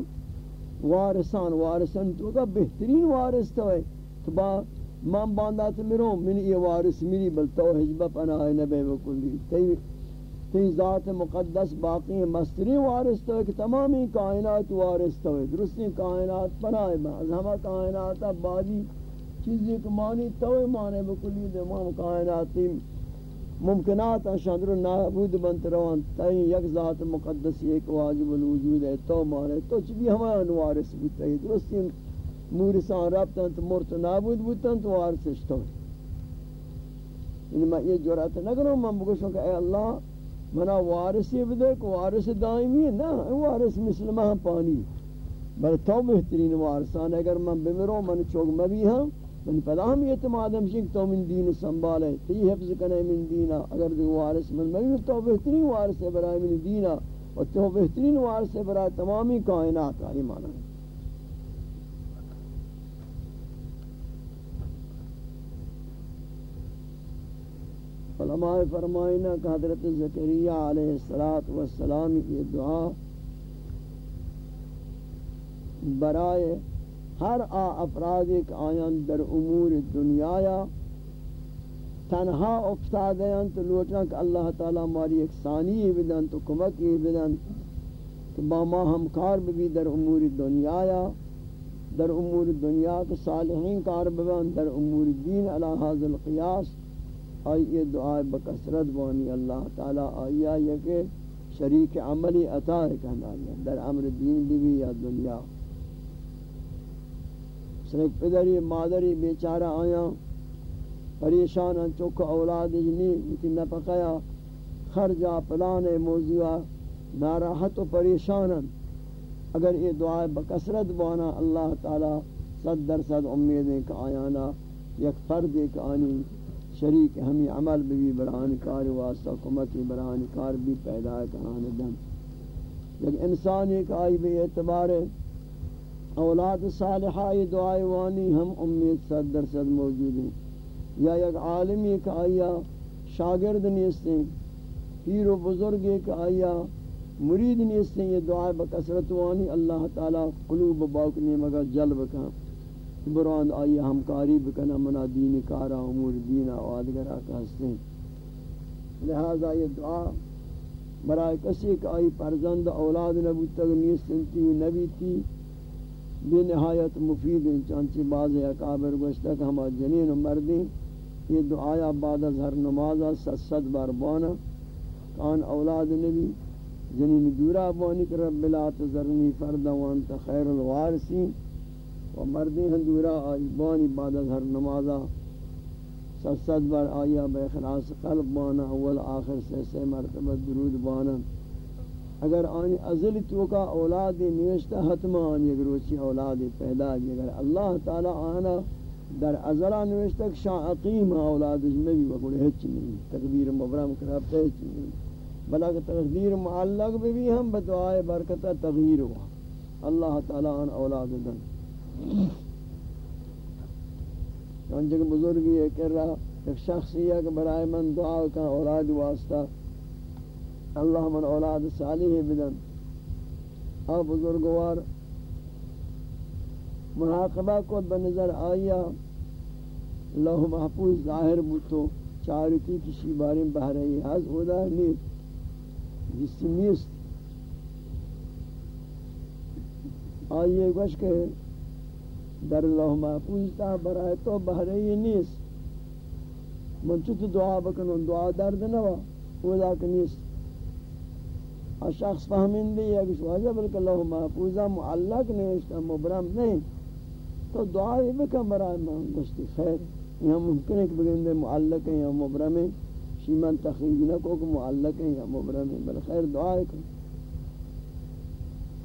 وارثان وارثان تو کا بہترین وارث توئے تو با من باندھا تو میروں، من یہ وارث میری، بل تو حجبہ پناہ نبی بکلی. تی ذات مقدس باقی مستری وارث تو کہ تمامی کائنات وارث تو درستی کائنات پناہ باز ہمہ کائنات بازی چیزی کہ مانی تو مانے بکلی تمام کائناتی ممکنات شندر نابود بنت روان تئی یک ذات مقدس، ایک واجب الوجود ہے، تو مانے تو چبی ہمارا وارث بوتا ہے درستی مورسان رابطن تو مرت نابود بوتن تو وارثش تو۔ یعنی میں یہ جرات نہ کروں، میں بگوشوں کہ اے اللہ منا وارثی بدے کو وارث دائمی ہے نا وارث مسلمہ پانی۔ بل تو بہترین وارثان اگر من بمرو، من چوک مبی ہم من پدا ہم اعتماد ہم شک تو من دین سنبھالے تی حفظ کنے من دینا، اگر دو وارث من مبی، تو بہترین وارث ہے برای من دینا۔ اور تو بہترین وارث ہے برای تمامی کائنات آئی مانا۔ علماء فرمائنا کہ حضرت زکریہ علیہ السلام یہ دعا برائے ہر آ افراد ایک آیان در امور دنیا یا تنہا افتادے ہیں تو لوٹنا کہ اللہ تعالیٰ ماری ایک ثانی بدن تو کمکی بدن کہ با ما ہمکار بھی در امور دنیا یا در امور دنیا کے صالحین کار ببن در امور دین علی حاضر القیاس آئی یہ دعا بکثرت بانی اللہ تعالیٰ آئیہ یہ کہ شریک عملی عطا کہنا لیا در امر دین بھی یا دنیا۔ سنک پدری، مادری بیچارہ آیا، پریشان چوک اولاد جنی لیکن نپقیا خرجا پلان موضوع ناراحت و پریشان اگر یہ دعا بکثرت بانا اللہ تعالی صد در صد امیدیں کہ آیانا یک فرد ایک آنی شریک ہمیں عمل بھی بران کار واسطہ کمکی بران کار بھی پیدا کران دن یک انسان ایک آئی بے اعتبار اولاد صالحہ یہ دعائی وانی ہم امید صد درصد موجود ہیں۔ یا یک عالمی ایک آیا شاگرد نیستیں۔ پیر و بزرگ ایک آیا مرید نیستیں۔ یہ دعا بکثرت وانی اللہ تعالی قلوب باکنی مگا جلب کا براند آئی ہمکاری بکنا منا دین کارا، امور دین آدگرہ کا ہستے لہذا یہ دعا برای کسی کہ آئی پرزند اولاد نبو تک نیستن تی نبی تی، بے نہایت مفید ہیں۔ چانچی بعض اکابر گوشتا کہ ہما جنین و مردیں۔ یہ دعایا بعد از ہر نمازا ست ست بار بانا کان اولاد نبی جنین دورا بانی کہ رب لا تذرنی فردا وانت خیر الوارثین۔ و مردی ہندورا آئی بانی بعد از ہر نمازا ست ست بار آیا بے خلاص قلب بانا، اول آخر سے سے مرتبہ درود بانا۔ اگر آنی ازل تو کا اولاد نوشتا حتما آنی، اگر وچی اولاد پیدا بھی اگر اللہ تعالی آنا در ازلا نوشتک شاہ عقیم اولادش میں بھی ہچ نہیں۔ تقدیر مبرم کرابتا ہچ نہیں۔ بلا کہ تقدیر معلق بھی ہم، بدعائے برکتہ تغییر ہوا۔ اللہ تعالیٰ ان اولاد دن۔ چونچہ کہ بزرگی یہ کر رہا، ایک شخص یہ کہ برائے من دعا کا اولاد واسطہ، اللہ من اولاد صالح بدن۔ اور بزرگوار مراقبہ کو بنظر آیا اللہ محفوظ ظاہر بوتو چارتی کسی بارے میں بہ رہی ہے۔ از خدا نیت جس نیست۔ آئیے گوش کہ در اللہ محفوظ تا برائے تو بہ رہی نیست من چوت دعا بکنوں دعا درد نوا خدا کہ نیست اور شخص فہمین بھی ہے کہ شواجہ بلکہ اللہ محفوظہ معلق نوشتا مبرم نہیں۔ تو دعا یہ بکن برائے من گوشتی خیر۔ یہاں ممکن ہے کہ بگندے معلق ہیں یا مبرم ہیں۔ شیمن تخریج نہ کو کہ معلق ہیں یا مبرم ہیں بل خیر دعا ہے کہ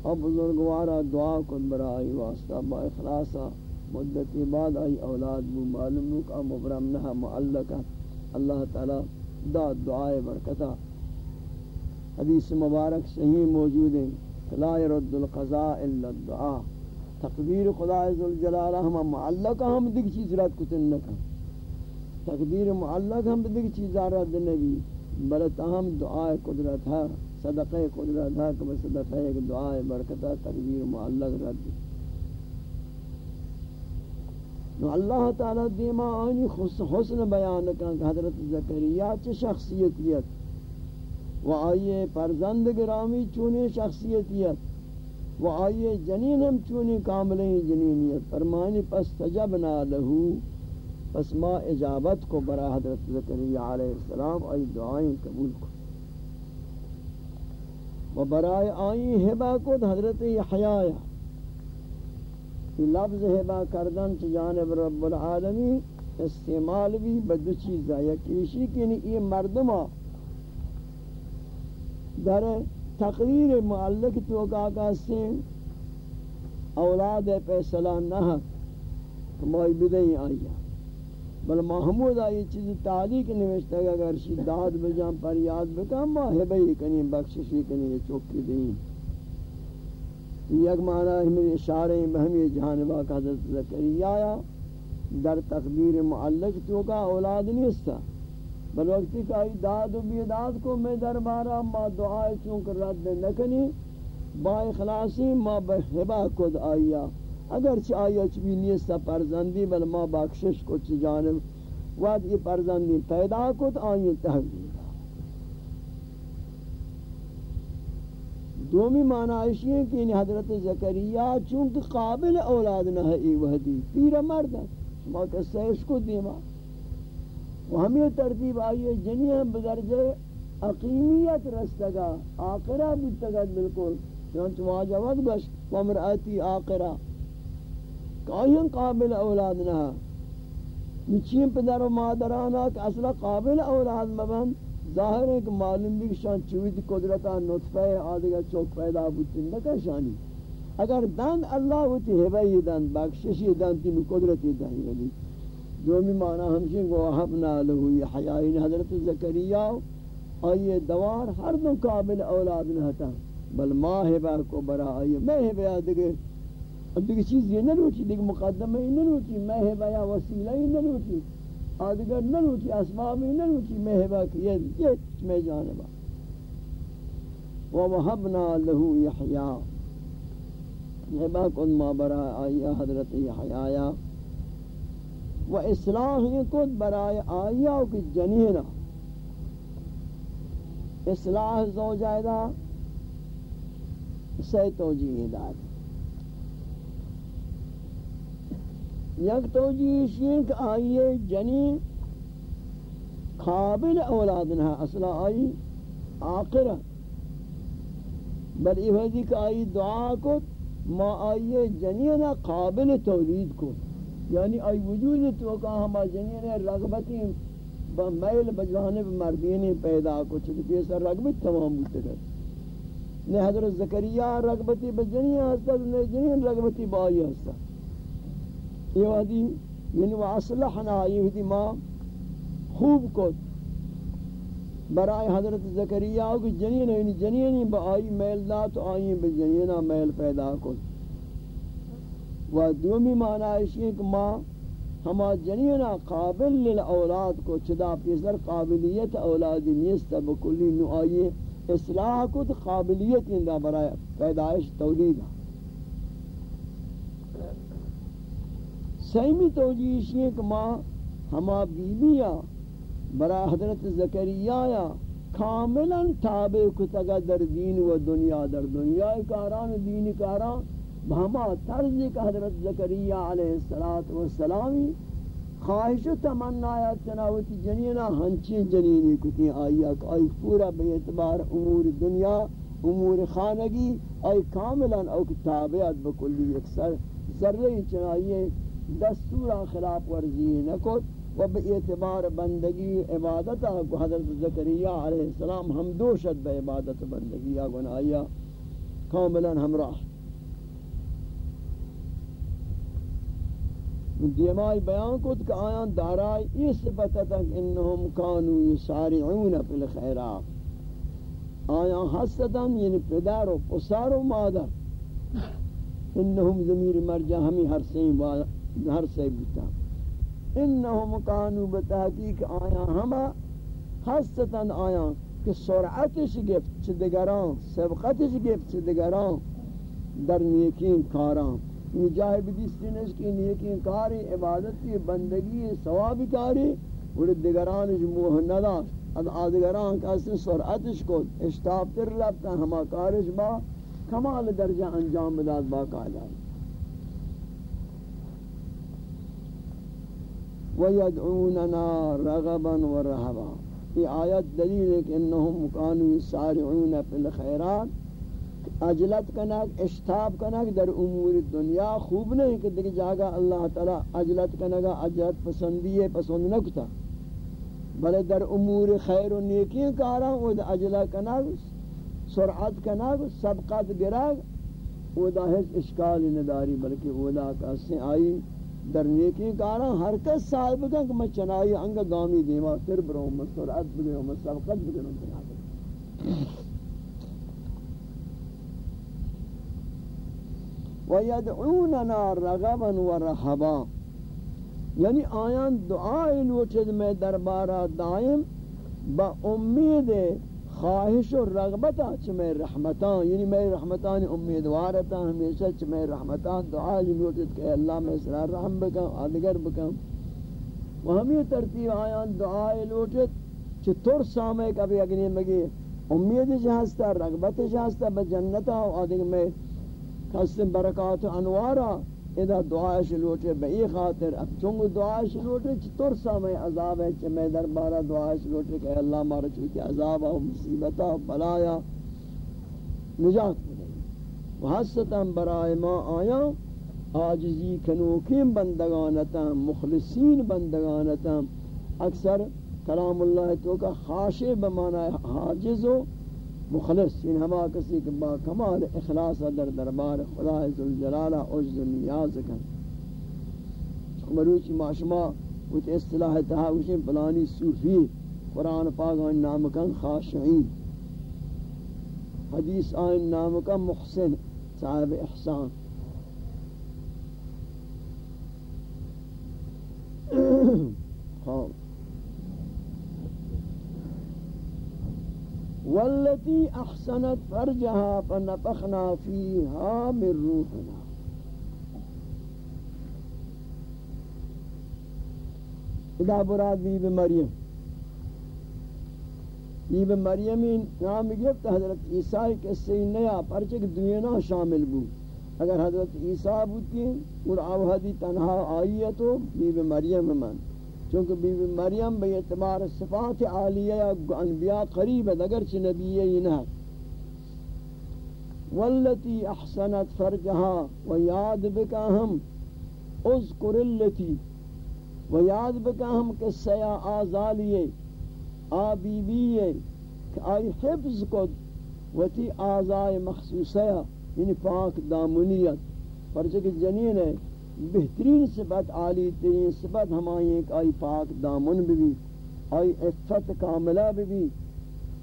اب بزرگوارا دعا کن برائی واسطہ، با اخلاصا مدتی بعد آئی اولاد بو معلوم نو کا مبرم نہ معلق اللہ تعالی دا دعائے برکتا حدیث مبارک صحیح موجود ہے۔ لا يرد القضاء الا الدعاء۔ تقدیر خدا عزوجلالہ ہم معلق ہم دیکھ چیز رات کتن نکا تقدیر معلق ہم دیکھ چیز رات نبی بلت ہم دعائے قدرت ہے۔ صدقہ قدرت ہے کہ صدقہ ایک دعائے برکتہ تقدیر معلق رد۔ نو اللہ تعالی دیما آنی حسن بیان کن کہ حضرت زکریہ چه شخصیتیت و آئیے پرزند گرامی چونے شخصیتیت و آئیے جنین ہم چونی کامل جنینیت فرمانی، پس تجبنا لہو، پس ما اجابت کو برا حضرت ذکریہ علیہ السلام، آئی دعائیں قبول کو۔ و برائے آئی حبا کو حضرت یحییٰ لفظ حبا کردن چی جانب رب العالمین استعمال بھی بدو چیزا یکیشی کنی یعنی یہ مردمہ در تقریر معلق تو کا کہتے اولاد فیصلہ نہ موئی بدئی آیا بل محمود آئی چیز تعلیق نوشتا ہے اگر شداد بجان پر یاد بکن، ما حبئی کنی بخششی کنی چوکی دیں۔ یک معنی ہمیں اشارے بہمی جانبہ کا حضرت ذکری آیا در تقدیر معلق تو کا اولاد نہیں استا بل وقتی کہ آئی داد و بیداد کو میں دربارا ما دعائے چونکہ رد نکنی، با اخلاصی ما بحبا کد آیا اگرچہ آیا چبی نیستا پرزندی، بل ما بخشش کو چی جانب وقت یہ پرزندی پیدا کد آئی تحویل دومی معنی ہے کہ انہیں حضرت زکریہ چونکہ قابل اولاد نہ ہے، ای وحدی پیر مرد ہے شما کسے اس کو دیما و ہمیں ترتیب آئیے جنی ہم بدرجہ اقیمیت رستگا، آقرہ بودتگا بالکل۔ چونچہ واجہ وقت بش ومرآتی آقرہ۔ کائن قابل اولاد نہ۔ نچین پدر و مادرانا کہ اصلا قابل اولاد مبند ظاہر ہے کہ معلوم بھی شان چوید قدرتا نطفہ آدھگا چوک پیدا بودتی نکا شانی اگر دن اللہ ہوتی حبائی دن، بخششی دن، تین قدرتی دن یعنی۔ دومی معنی ہمشن کو وحبنا لہو یہ حیائین حضرت زکریہ۔ آئیے دوار ہر دن قابل اولاد نہتا بل ما حبا کو برا آئیے میں حبا دیکھے دیکھے چیز یہ نہ روچی دیکھے مقدمہ ہی نہ روچی میں یا وسیلہ ہی نہ روچی آدگر نلوچی اسبابی نلوچی محبا کی یہ یہ میں جانبا ووہبنا لہو یحیاء محبا کن ما برا آیا حضرت یحیاء و اصلاح کن برای آیا کی جنینا اصلاح زوجائدہ سے توجیہ دار۔ یک توجیش یہ کہ آئیے جنین قابل اولاد نہ اصلا آئی آقرہ بل یہ جی کہ آئی دعا کو ما آئیے جنین قابل تولید کو یعنی آئی وجود تو کہا ہما جنین رغبتی میل بجانب مردین پیدا کو چھتے کہ رغبت تمام ہوتے گئے۔ نے حضرت زکریہ رغبتی بجنین ہستا نے جنین رغبتی بائی ہستا یہ وادی یعنی واصلحنا یہ دی ما خوب کو برائے حضرت زکریا کی جنین یعنی جنین با آئی میل دا تو آئی بجنینہ میل پیدا کو و دومی معنی ہے کہ ما ہما جنینہ قابل للأولاد کو چدا پیسر قابلیت اولادی نیست، بکلی نو آئی اصلاح کو تو قابلیت اندہ برائے پیدائش تولیدہ سیمی توجیش یہ کہ ماں ہما بیبیا برا حضرت زکریہ یا کاملا تابع کتگا در دین و دنیا، در دنیا کاران، دین کاران بہما طرز کا حضرت زکریہ علیہ السلامی خواہش و تمنایا چناوتی جنینا ہنچین جنینی کتی آئیا کہ آئی پورا بے اعتبار امور دنیا، امور خانگی آئی کاملا او کتابیت بکلی اکثر ذرہ چنائیے دستور خلاف ورزی نکت و به اعتبار بندگی عبادت کو حضرت زکریہ علیہ السلام ہم دوشت به عبادت بندگی یا گنایا کاملا ہمراہ دیمائی بیان کت کہ آیان دارائی اس صفت انہم کانو یسارعون فی الخیرات. آیان حسدن یعنی پدر و پسر و مادر. انہم ضمیر مرجع ہمیں ہر سین ہر سے بتا انہم کانو بتحقیق آیا ہما حسطن آیا کہ سرعتش گفت چھ دگران سبقتش گفت چھ دگران در نیکین کاران۔ یہ جاہی بدیستینش کی نیکین کاری، عبادتی، بندگی، ثوابی کاری اور دگرانش موہ نداشت۔ از آدگران کسی سرعتش کو اشتاب تر رفتا ہما کارش با کمال درجہ انجام بداد با قائدہ وَيَدْعُونَنَا رَغَبًا وَرَهَبًا۔ یہ آیت دلیل ہے کہ انہم کانو سارعون فی الخیرات۔ اجلت کنک، اشتاب کنک در امور دنیا خوب نہیں کہ دیکھ جاگا اللہ تعالی اجلت کنگا اجلت پسندی ہے، پسند نکتا بلے در امور خیر و نیکی کارا، وہ دا اجلت کنک، سرعت کنک، سبقت گرگ وہ دا ہے اشکال نداری، بلکہ وہ دا کسی آئی۔ در نیکی کارا، ہر کس صاحب کن کہ میں چنائی انگا گامی دیما تر برو میں سرعت بگروں میں سبقت بگروں وَيَدْعُونَنَا رَغَبًا وَرَحَبًا۔ یعنی آیان دعائیں لوچد میں دربارہ دائم با امید خواہش و رغبتا چمیں رحمتان یعنی میں رحمتان امیدوارتا ہمیشہ چمیں رحمتان دعا لوٹت کہ اللہ میں اسرار رحم بکم آدگر بکم و ہمیں ترتیب آیان دعا لوٹت چھ تر سامے کبھی اگنی مگی امید جہستا رغبت جہستا بجنتا و آدگر میں کس برکات انوارا ادا دعائش لوٹے بئی خاطر، اب چونگو دعائش لوٹے چھ ترسا میں عذاب ہے چھ میں دربارہ دعائش لوٹے کہ اللہ مارا چوکی عذاب و مصیبتا و بلایا، نجات بدئی وحسطا برائے ما آیا آجزی کنوکیم بندگانتا مخلصین بندگانتا اکثر کلام اللہ تو کا خاشع بمانا حاجز و مخلص، این ہما کسی کہ با کمال اخلاص در دربار خدا ذوالجلالہ عجز و نیاز کن مروچی معشما وچ اصطلاح تحاوشی بلانی صوفی، قرآن پاک آئین نام کن خاشعین حدیث آئین نام کن محسن، صاحب احسان. والتي أحسنت فرجها فنفخنا فيها من روحنا. ادا براد بی مریم بی مریم نام گفت حضرت عیسیٰ کے سے نیا پرچہ دنیا شامل بو اگر حضرت عیسیٰ بودتی اور آوہدی تنہا آئی ہے تو بی مریم من. چونکہ بی بی مریم بے اعتبار صفات عالیہ انبیاء قریب ہے اگرچہ نبی ہی نہ والتی احسنت فرجہا و یاد بکا ہم، اذکر اللتی، و یاد بکا ہم قصہ آزالیے آ بی کہ آئی حفظ کد و تی آزائے مخصوصہ یعنی پاک دامنیت. پرچہ جنین ہے بہترین صفت، عالی ترین صفت ہمائی ایک، آئی پاک دامن بھی آئی عفت کاملہ بھی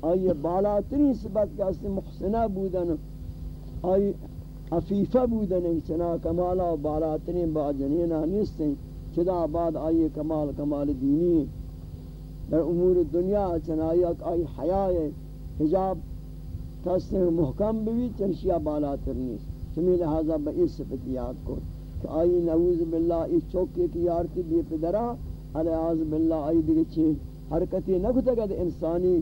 آئی بالا ترین صفت کا سے محسنہ بودن، آئی عفیفہ بودن چنا کمالا و بالا ترین با جنینہ نیستیں چدا بعد آئی کمال کمال دینی. در امور دنیا چنا آئی حیاء حجاب کستے محکم بھی چنشیہ بالا تر چمی لہذا با اس صفت یاد کو کہ آئی نعوذ باللہ، اس چوکے کی یارتی بی پدرا علیہ باللہ، آئی دیگے چھے حرکتی نکتا گا انسانی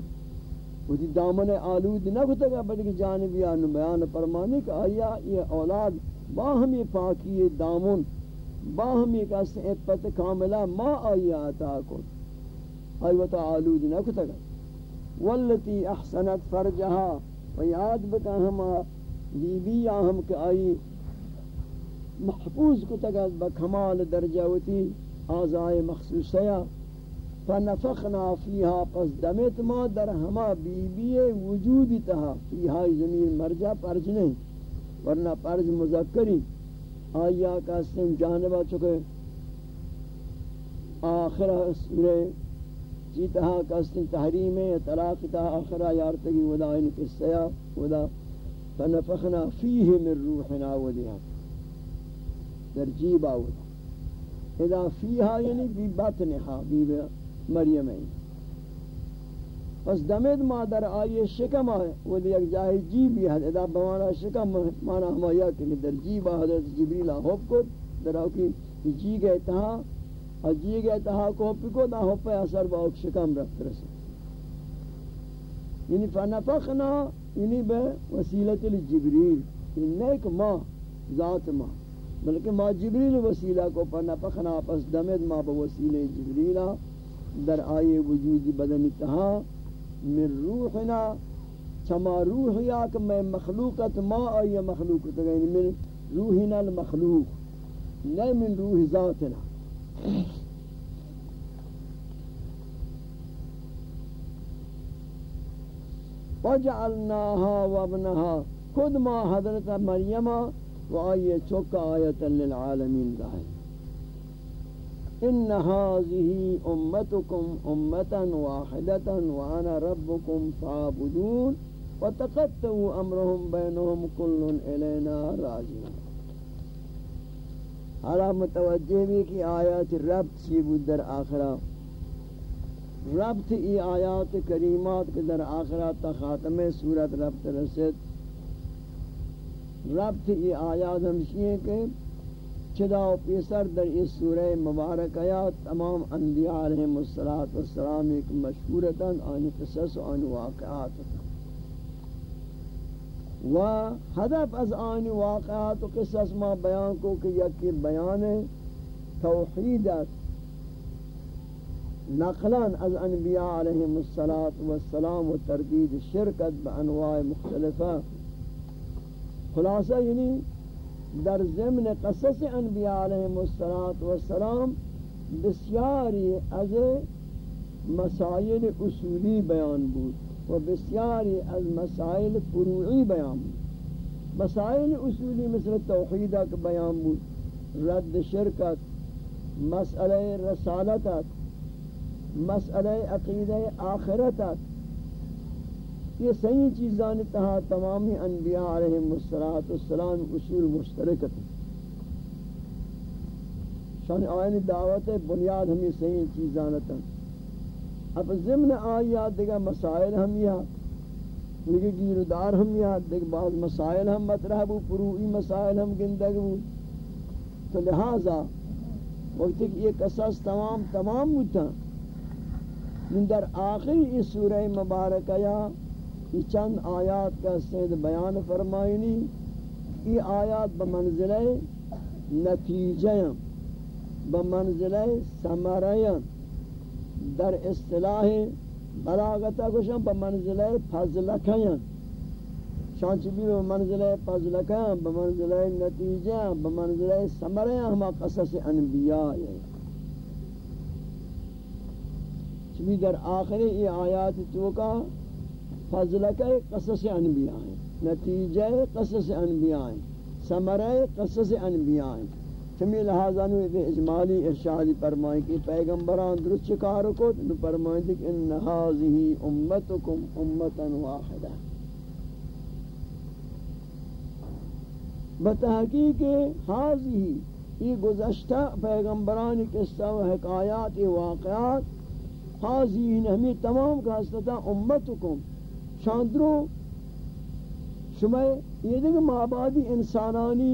وہ دامن آلود نکتا گا بدک جانب یا بیان فرمانے کہ آیا یہ اولاد باہمی پاکی دامن باہمی کس اپت کاملہ، ما آئی آتا کن۔ آئی وطا آلود نکتا گا۔ والتی احسنت فرجہا، و یاد بکا ہما، بی بی ہم کہ آئی محفوظ کو تگا بکمال درجہ ہوتی آزائے مخصوصیا فنفخنا فیہا پس دمت ما در ہما بی بی وجودی تہا فیہا زمین مرجع پرج نہیں ورنہ پرج مذکری. آیا کا سن جانبا چکے آخرہ سورہ جیتہا کا تحریم طلاق تہا آخرہ یارتگی ودا ان قصہ ودا فنفخنا فیہ من روحنا ودیہا در جیب آودا اذا فیہا یعنی بی بطنہا بی مریم ہے پس دمید ما در آئی شکم آئے، وہ دی ایک جاہی جیبی ہے اذا بمانا شکم، مانا ہمایا کہ در جیب حضرت جبریل ہوپ کو در آکی جی گئے تہا، اور جی گئے تہا کو ہوپی کو دا ہوپی اثر با اوک شکم رفت رسے. یعنی فنفخنا یعنی بے وسیلت الجبریل یعنی نیک ما ذات ما بلکہ ما جبریل وسیلہ کو پنا پخنا پس دمد ما بوسیلہ جبریلہ در آئے وجود بدن تہا من روحنا، چما روح یا کہ میں مخلوقت ما آئے مخلوقت یعنی من روحنا المخلوق نہیں من روح ذاتنا۔ وجعلناها وابنها، خود ما حضرت مریمہ و آئیے چوکا آیتا للعالمین ظاہر ان هذه امتكم امتا واحدة وانا ربكم فاعبدون وتقطعوا امرهم بينهم كل الينا راجعون۔ حالا متوجہ بھی کہ آیات رب سی بود در آخرہ۔ ربط ای آیات کریمات کے در آخرات خاتم صورت ربط رسد ربط ای آیات ہمشی ہیں کہ چدا و پیسر در اس سورہ مبارک آیات تمام انبیاء علیہ السلام ایک مشہورتا، آنی قصص و آنی واقعات و ہدف از آنی واقعات و قصص ما بیان کو کہ یکی بیان توحیدت نقلان از انبیاء علیہم السلام و تردید شرکت بانواع مختلفہ۔ خلاصہ یعنی در ضمن قصص انبیاء علیہم السلام بسیاری از مسائل اصولی بیان بود و بسیاری از مسائل فروعی بیان بود. مسائل اصولی مثل توحیدہ کا بیان بود، رد شرکت مسئلہ رسالتت مسئلہ عقیدہ آخرت یہ صحیح چیزان تہا تمامی انبیاء علیہ السلام اصول مشترکت شان آئین دعوت بنیاد ہمیں صحیح چیزان تہا اب ضمن آیات دیگا مسائل ہم یہ لگے گیردار ہم یہ دیکھ بعض مسائل ہم مطرح بو پروعی مسائل ہم گندگ بو۔ تو لہذا وقت کہ یہ قصص تمام تمام ہوتا۔ من در آخری اس سورہ مبارکہ یا یہ چند آیات کا سید بیان فرمائنی یہ آیات بمنزلہ نتیجہ بمنزلہ سمرہ در اصطلاح بلاغتا کشن بمنزلہ فضلکہ شانچ بھی بمنزلہ فضلکہ بمنزلہ نتیجہ بمنزلہ سمرہ ہما قصص انبیاء ہے چمی در آخری ای آیات توکا فضلکہ قصص انبیاء ہیں، نتیجہ قصص انبیاء ہیں سمرہ قصص انبیاء ہیں۔ چمی لہذا نو اجمالی ارشادی فرمائیں کہ پیغمبران درست چکارو کو نو فرمائیں کہ ان هذه امتکم امتا واحدہ۔ بتحقیق حاضی یہ گزشتہ پیغمبران قصہ و حکایات واقعات حاضین ہمیں تمام کا حسنتا امتکم شاندرو شما یہ دیکھ مابادی انسانانی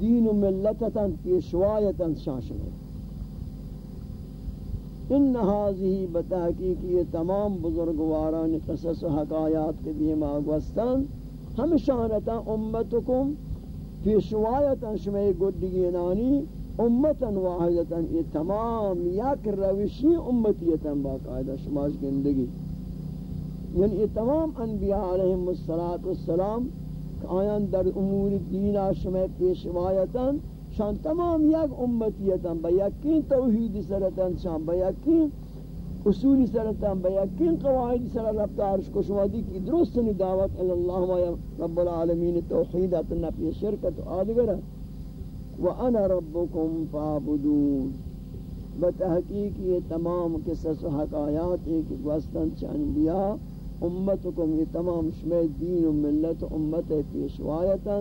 دین و ملتتاً پیشوایتاً شان شما ان حاضی بتحقیق یہ تمام بزرگواران قصص و حقایات کے دیم آگوستان ہم شانتا امتکم پیشوایتاً شما گدگینانی امتا واحدتا، یہ تمام یک روشی امتیتا باقاعدہ شماش گندگی یعنی یہ تمام انبیاء علیہم السلام آیان در امور دینا شما پیشوایتا، شان تمام یک امتیتا، با یقین توحید سرتا شان، با یقین اصولی سرتا، با یقین قواعد سر رفتارش کو شما دی کی درست دعوت اللہ و رب العالمین توحیدات نفی شرکت آدگر وانا ربكم فاعبدون. بتحقیق یہ تمام قصص و حکایات ایک وستن چ انبیاء امتکم یہ تمام شمی دین و ملت امت پیشوایتا،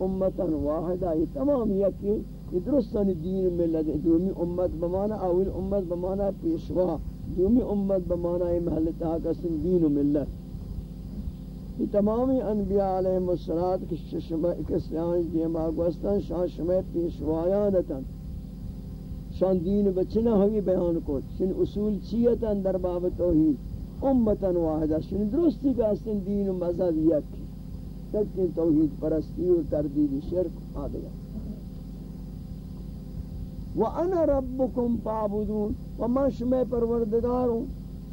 امتا واحدہ، یہ تمام یکی، یہ درستان دین و ملت، دومی امت بمانا اول امت بمانا پیشوا، دومی امت بمانا محلتہ کسن دین و ملت. یہ تمامی انبیاء علیہ السلام کی ششمہ اکسیان دیما گوستان شان شمع پیشوایانتا. شان دین بچنا ہوئی بیان کو شن اصول چیتا در باب توحید. امتا واحدہ شن درستی کا سن دین و مذہب یک. تک توحید پرستی و تردید شرک آدھگا وَأَنَا رَبُّكُمْ فَعْبُدُونَ وَمَا شُمَيْ پروردگاروں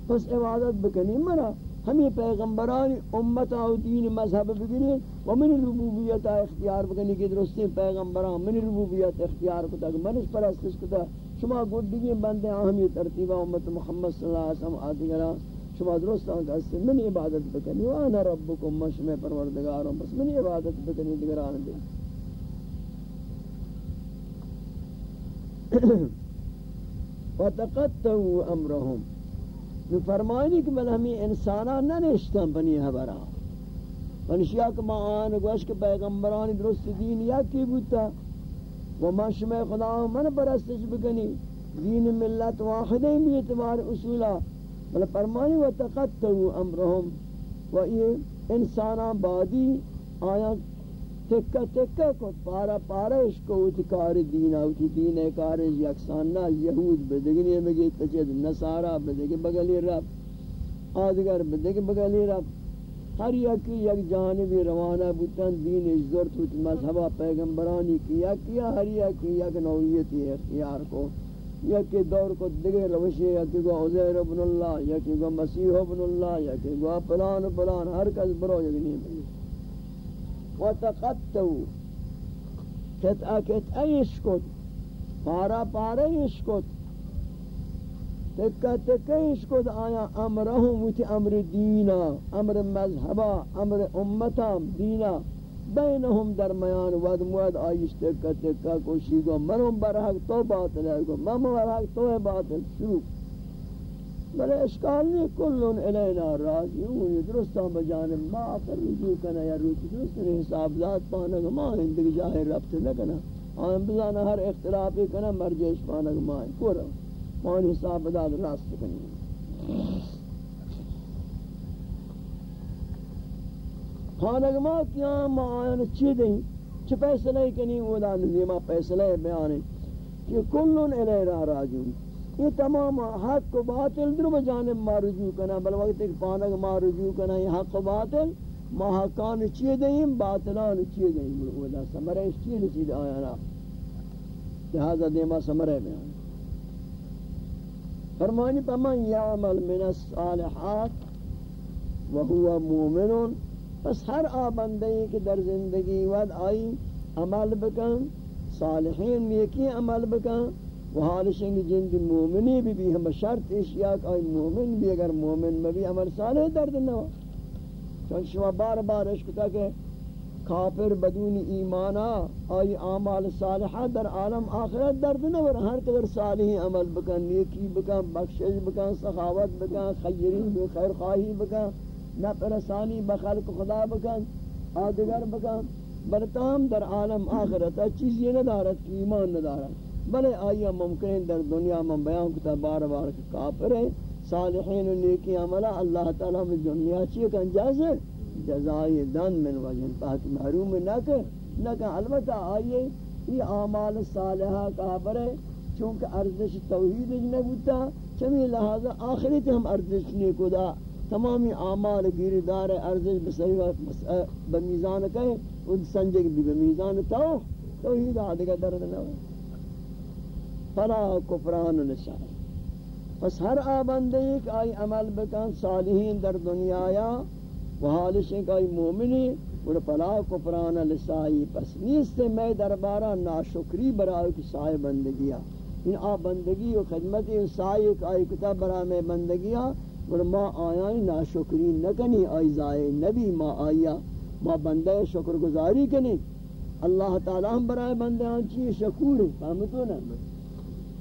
پس عبادت بکنی. مرا ہمیں پیغمبران امت و دین مذہب بگنی و من ربوبیت اختیار بکنی کہ درستی پیغمبران من ربوبیت اختیار کتا. کہ منش پرستش کتا. شما گودگی بندے ہمیں ترتیبہ امت محمد صلی اللہ علیہ وسلم آتی گرا شما درست آنکہ اس سے من عبادت بکنی؟ وانا ربکم مشم پروردگاروں بس من عبادت بکنی دگران دے وَتَقَتَّوُوا أَمْرَهُمْ نو فرمائنی کہ بل ہمیں انسانا نہ نشتن بنی حبرا. ونشیا کہ ما آن گوش کہ پیغمبران درست دین یا کی بوتا. و ما شمع خدا من پرستش بکنی؟ دین ملت واحد بھی اعتبار اصولا. مطلب بل فرمانی و تقتو امرهم و یہ انسانان بادی آیا تکہ تکہ کو پارا پارش کو اتی کار دین اوتی دین کار یکسان نہ یہود بدگنی مگی تجد نصارا بدگی بگلی رب آدگر بدگی بگلی رب ہر یکی یک جانبی روانہ بوتن دین ازدورت ہوتی مذہبہ پیغمبرانی کیا کیا ہر یکی یک نوعیتی اختیار کو یا کہ دور کو دیگر روشے یا کہ گو عزیر ابن اللہ یا کہ گو مسیح ابن اللہ یا کہ گو پلان پلان ہر کس برو یکنی بھئی۔ وَتَقَتَّو کتعہ کتعہ اشکت پارا پارا اشکت تکہ تکہ اشکت آیا امرہم تی أمر دینا أمر مذہبا أمر امتا دینا۔ بینہم درمیان ود مواد آئیش تکا تکا کوشی گو، منم برحق تو باطل ہے گو مم برحق تو باطل شروع بلے اشکال نہیں، کلن الینا راجعون درستا بجانب ما آخر رجوع کنا یا روچ درست نے حساب ذات پانا پانک ما ہندگ جاہر ربط نکنا آن بزانا ہر اختلافی کنا مرجش پانک ما، کورا۔ مان حساب داد راست کنی خانگ ما کیا ما آیان چی دیں۔ چی فیصلہ کنی وہ دا نظیمہ فیصلہ بیانے کہ کلن الی را راجون یہ تمام حق و باطل در بجانب ما رجوع کنا، بل وقت ایک پانک ما رجوع کنا، یہ حق و باطل۔ ما حقان چی دیں، باطلان چی دیں۔ وہ دا سمرہ اس چی نسید آیانا لہذا دیما سمرہ بیانے فرمانی پا من یعمل من الصالحات وهو مؤمنون پس ہر آبندگی کہ در زندگی ود آئی عمل بکن، صالحین نیکی عمل بکن و حالشنگ جند مومنی بھی بھی ہم شرط اشیاء آئی مومن بھی اگر مومن میں بھی عمل صالح درد نہ ہو۔ چون شما بار بار اشکتا کہ کافر بدون ایمانا آئی اعمال صالحہ در عالم آخرت درد نہ ور ہر قدر صالحی عمل بکن، نیکی بکن، بخشش بکن، سخاوت بکن خیری بکن خیر خواہی بکن۔ نہ پرسانی بخلق خدا بکن، آدگر بکن. برتام در عالم آخرت چیز یہ ندارت کی ایمان ندارت بلے آئیہ ممکن در دنیا میں بیان کتا بار بار کافر ہے. صالحین و نیکی عملہ اللہ تعالیٰ میں دنیا چیئے کن؟ جازے جزائی دن من وجن پاک محروم نہ کر نہ کہ البتہ آئیے یہ اعمال صالحہ کافر ہے، چونکہ ارزش توحید نہ بوتا چمی لہذا آخرت ہم ارزش نہیں کدا تمامی اعمال گیری دار ارزش بسری بمیزان کہیں ان سنجگ بھی بمیزان تو، توحید آدھگا درد نہ فلا کفران نشان. پس ہر آبندے ایک آئی عمل بکن، صالحین در دنیا یا، و حالش ایک آئی مومنی اور فلا کفران لسائی. پس نیست میں دربارہ ناشکری برای کی سائے بندگیا ان آ بندگی و خدمت ان سائے ایک آئی کتاب برای میں بندگیا اور ما آیاں ناشکری نکنی آئی زائے نبی، ما آیا، ما بندہ شکر گزاری کنی۔ اللہ تعالی ہم برائے بندے ہاں چیئے شکور ہے فہمتو نا؟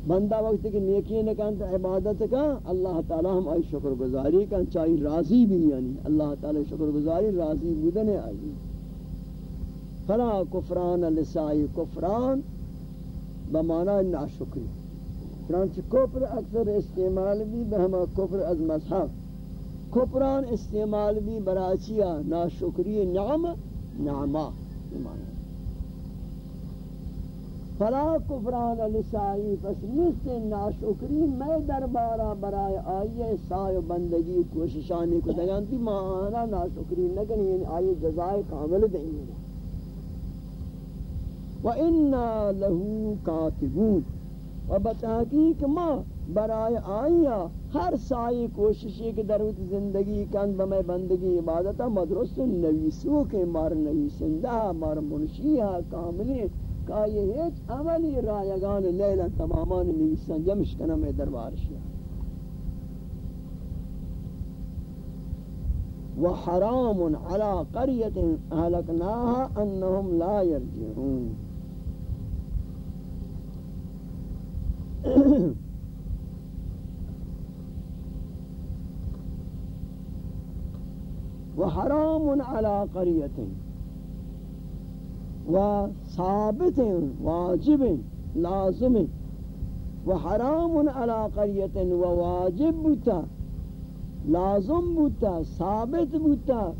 بندہ وقت کی نیکی نکان تو عبادت کا اللہ تعالی ہم آئی شکر گزاری کن، چاہی راضی بھی یعنی۔ اللہ تعالی شکر گزاری راضی بودن آئی۔ فلا کفران لسائی کفران، بمانا ناشکری۔ چنانچہ کفر اکثر استعمال بھی بہما کفر از مذہب کفران استعمال بھی براچیا ناشکری نعم، نعمہ. فلا کفران لسائی، پس نیست ناشکری، میں دربارہ برائے آئیے سائے بندگی کوششانی کو دگانتی مانا ناشکری نکنی یعنی آئیے جزائے کامل دیں گے. وَإِنَّا لَهُ كَاتِبُونَ و بتحقیق ما برای آیا ہر سائی کوششی کے دروت زندگی کن بمے بندگی عبادتا مدرست نویسو کے مار نویسندہ، مار منشیہ کاملی کا یہ ہیچ عملی رایگان لیلہ تمامان نویسن جمش کنم دربارشی وحرام على قرية أهلكناها أنهم لا يرجعون وحرام على قرية وثابت واجب لازم وحرام على قرية وواجب تا لازم بوتا، ثابت بوتا،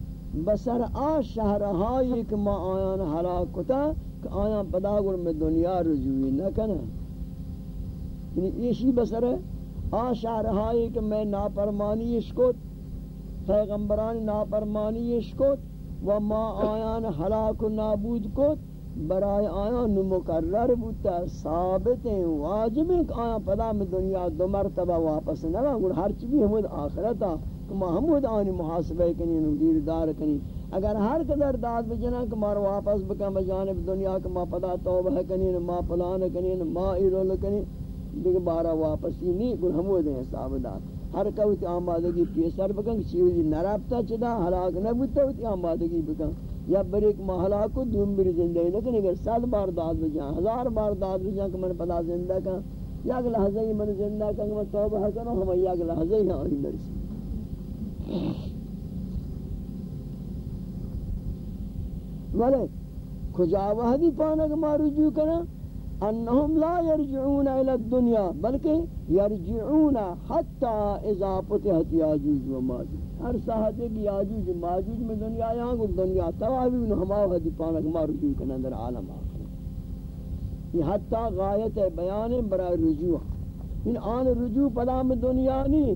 بسر آ شہرہائی کہ ما آیان حلاک کہ آیان پدا گر میں دنیا رجوعی نہ کنا یعنی ایشی بسر ہے آ شہرہائی کہ میں ناپرمانی اشکت پیغمبران ناپرمانی اشکت و ما آیان حلاک و نابود کت برای آیان مقرر بوتا ثابت ہیں، واجب ہیں کہ آیان پدا میں دنیا دو مرتبہ واپس نہ گر ہر چیزی ہمود آخرتا، کہ ما ہمود آنی محاسبہ کنی نگیر دار کنی۔ اگر ہر قدر داد بجنا کہ مار واپس بکن بجانب دنیا، کہ ما پدا توبہ کنی ما پلان کنی ما ایرول کنی دیکھ بارا واپسی نہیں گر ہمود ہیں حساب دار ہر کوتی آمادگی پیسر بکن چیزی نرابتا چدا حلاک نبوتا ہوتی آمادگی بکن۔ یا بریک محلہ کو دوم بری زندگی لیکن اگر سال بار داد بجان ہزار بار داد بجان کہ من پدا زندہ کا یا اگر لحظہ ہی من زندہ کا کہ من توبہ کروں ہم یا اگر لحظہ ہی آئی مرسی۔ ولی کجا وحدی پانا کہ ما رجوع کرنا انہم لا یرجعون الى الدنیا، بلکہ یرجعون حتی اذا فتحت یاجوج و ماجوج۔ ہر ساحت ایک یاجوج و ماجوج میں دنیا یہاں کو دنیا توابی انہوں ہما وحدی پانا کہ ما رجوع کرنا در عالم آخر۔ یہ حتی غایت بیان برای رجوع۔ ان آن رجوع پدا میں دنیا نہیں